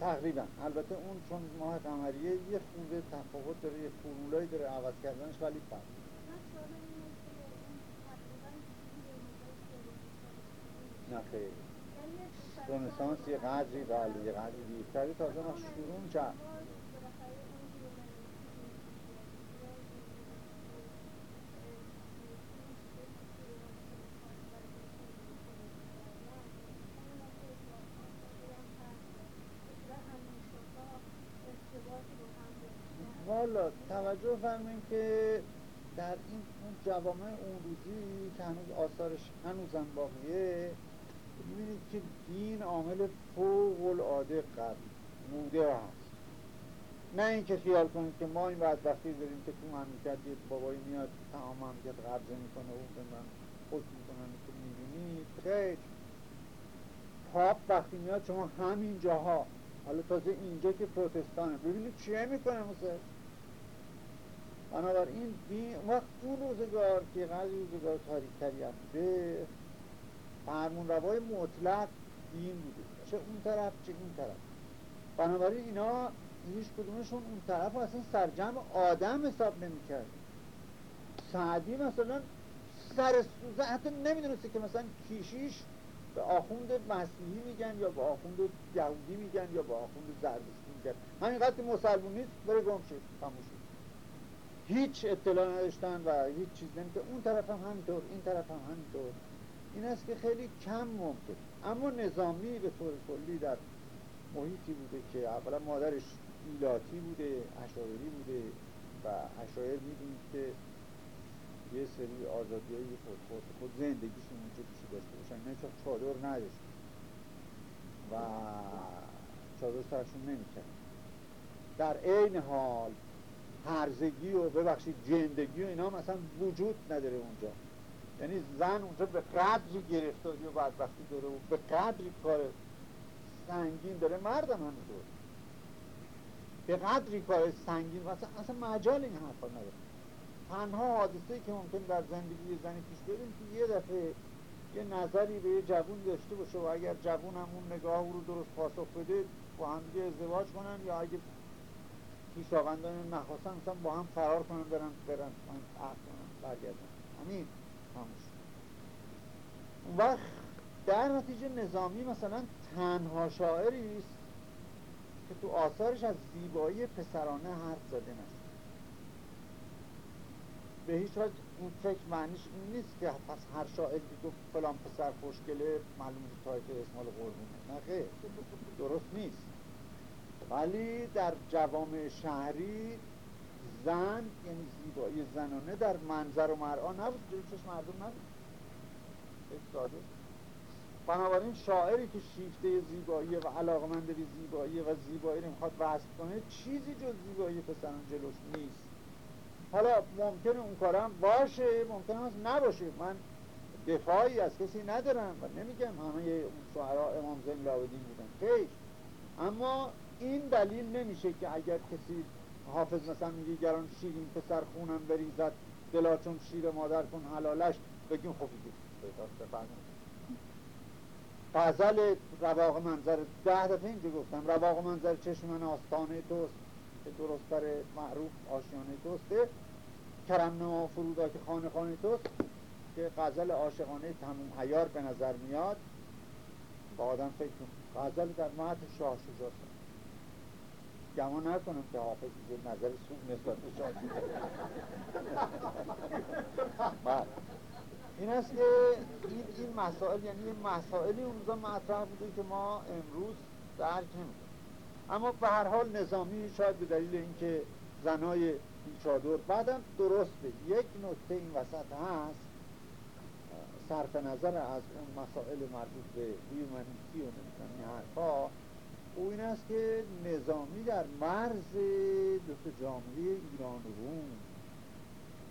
تقریبا. البته اون چون ماه قمریه یه خورده تفاوت داره یه فرمولایی داره عوض کردنش ولی فرق نه رنسانس یه قدری بله یه قدری دیرتری تازه ما شروع کرد والا توجه فرمین که در این جوامع اون روزی که هنوز آثارش هنوزم باقیه می‌بینید که دین عامل فوق العاده قوی بوده هست نه اینکه خیال کنید که ما این بدبختی داریم که تو مملکت یه بابایی میاد تمام مملکت قبضه می‌کنه و به من خود می‌کنن که می‌بینید؟ خیلی پاپ وقتی میاد شما همین جاها حالا تازه اینجا که پروتستانه. ببینید چیه می‌کنه مثل بنابراین دین وقت اون روزگار که قضی روزگار هم بوده فرمون روای مطلق دین بوده. چه اون طرف چه این طرف. بنابراین اینا هیچ کدومشون اون طرف اصلا سرجم آدم حساب نمی‌کرد. سعدی مثلا سر سوزه حتی نمی‌دونسته که مثلا کیشیش به آخوند مسیحی میگن یا به آخوند یهودی میگن یا به آخوند زردشتی میگن. همین که مسلمون نیست بره گم شد هیچ اطلاع نداشتن و هیچ چیز نمیده اون طرف هم همینطور این طرف هم همینطور. این است که خیلی کم ممکن. اما نظامی به طور کلی در محیطی بوده که اولا مادرش ایلاتی بوده اشایری بوده و اشایر می‌دونید که یه سری آزادی های خود, خود, خود زندگیشون اونجا پیشی داشته باشن. نه چون چادر نداشت و چادر سرشون نمی‌کرد. در عین حال هرزگی و ببخشید جندگی و اینا مثلا وجود نداره اونجا. یعنی زن اونجا به قدری گرفتاری و بدبختی داره و به قدری کار سنگین داره مردم همینطور. به قدری کار سنگین و اصلا, اصلا مجال این حرفا نداره. تنها حادثه که ممکن در زندگی زنی پیش بریم که یه دفعه یه نظری به یه جوون داشته باشه و اگر جوون هم اون نگاه رو درست پاسخ بده با هم ازدواج کنن یا اگه پیشاوندان نخواستن مثلا با هم فرار کنن برن برن کنن برگردن. همین وقت در نتیجه نظامی مثلا تنها شاعری است که تو آثارش از زیبایی پسرانه حرف زده نشد به هیچ وجه این فکر معنیش این نیست که پس هر شاعر گفت فلان پسر خوشگله معلوم تایپ اسمال قربونه. نه خیلی درست نیست. ولی در جوامع شهری زن یعنی زیبایی زنانه در منظر و مرعا نبود. جلو چشم مردم نبود. ساده بنابراین شاعری که شیفته زیبایی و علاقمند به زیبایی و زیبایی رو می‌خواد وصف کنه چیزی جز زیبایی پسران جلوش نیست. حالا ممکنه اون کارم باشه ممکنه هست نباشه. من دفاعی از کسی ندارم و نمیگم همه شعرها امام زین لاودین بودن. خیلی اما این دلیل نمیشه که اگر کسی حافظ مثلا میگه گران شیرین پسر خونم بریزد دلا چون شیر مادر کن حلالش بگیم خب غزل رواق منظر ده دفعه اینجا گفتم. رواق منظر چشم من آستانه توست که درست معروف آشیانه توسته. کرم نما فرودا که خانه خانه توست که غزل عاشقانه تموم حیار به نظر میاد. با آدم فکر غزل در مهد شاه شجاع گمان نکنم که حافظ نظر سوم نسبت به شاه. (laughs) این است که این, این مسائل یعنی مسائلی اون روزا مطرح بوده که ما امروز درک نمی‌کنیم. اما به هر حال نظامی شاید به دلیل اینکه زنای چادر بعدم درسته یک نکته این وسط هست صرف نظر از اون مسائل مربوط به هیومنیتی و نمی‌دونم این حرفا او این است که نظامی در مرز دو جامعه ایران و روم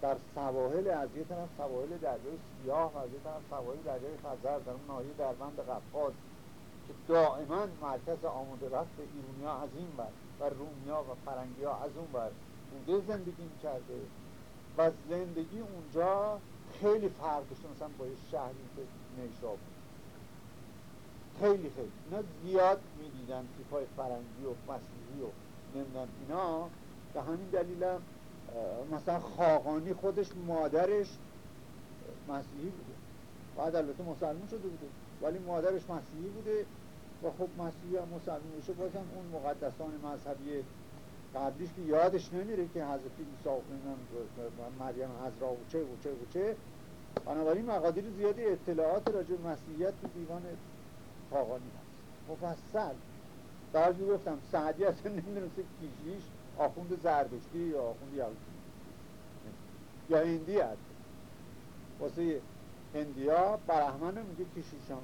در سواحل از یه طرف سواحل دریای سیاه و از یه طرف سواحل دریای خزر در اون ناحیه دربند قفقاز که دائما مرکز آماده رفت ایرونیا از این بر و رومیا و فرنگیا از اون بر بوده زندگی کرده و زندگی اونجا خیلی فرق داشته مثلا با یه شهری که نیشاب خیلی خیلی. اینا زیاد می‌دیدن تیپای فرنگی و مسیحی و نمیدن اینا. به همین دلیل هم مثلا خاقانی خودش مادرش مسیحی بوده. بعد البته مسلمون شده بوده. ولی مادرش مسیحی بوده و خب مسیحی هم مسلمون بشه بازم اون مقدسان مذهبی قبلیش که یادش نمیره که حضرت عیسی و مریم عذرا و چه و چه و چه. بنابراین مقادیر زیادی اطلاعات راجع مسیحیت تو دیوان خاقانی هست. مفصل. در گفتم سعدی اصلا نمی‌دونسته کیشیش آخوند زردشتی یا آخوند یهودی یا هندی هست. واسه هندیا برهمن میگه کشیشان.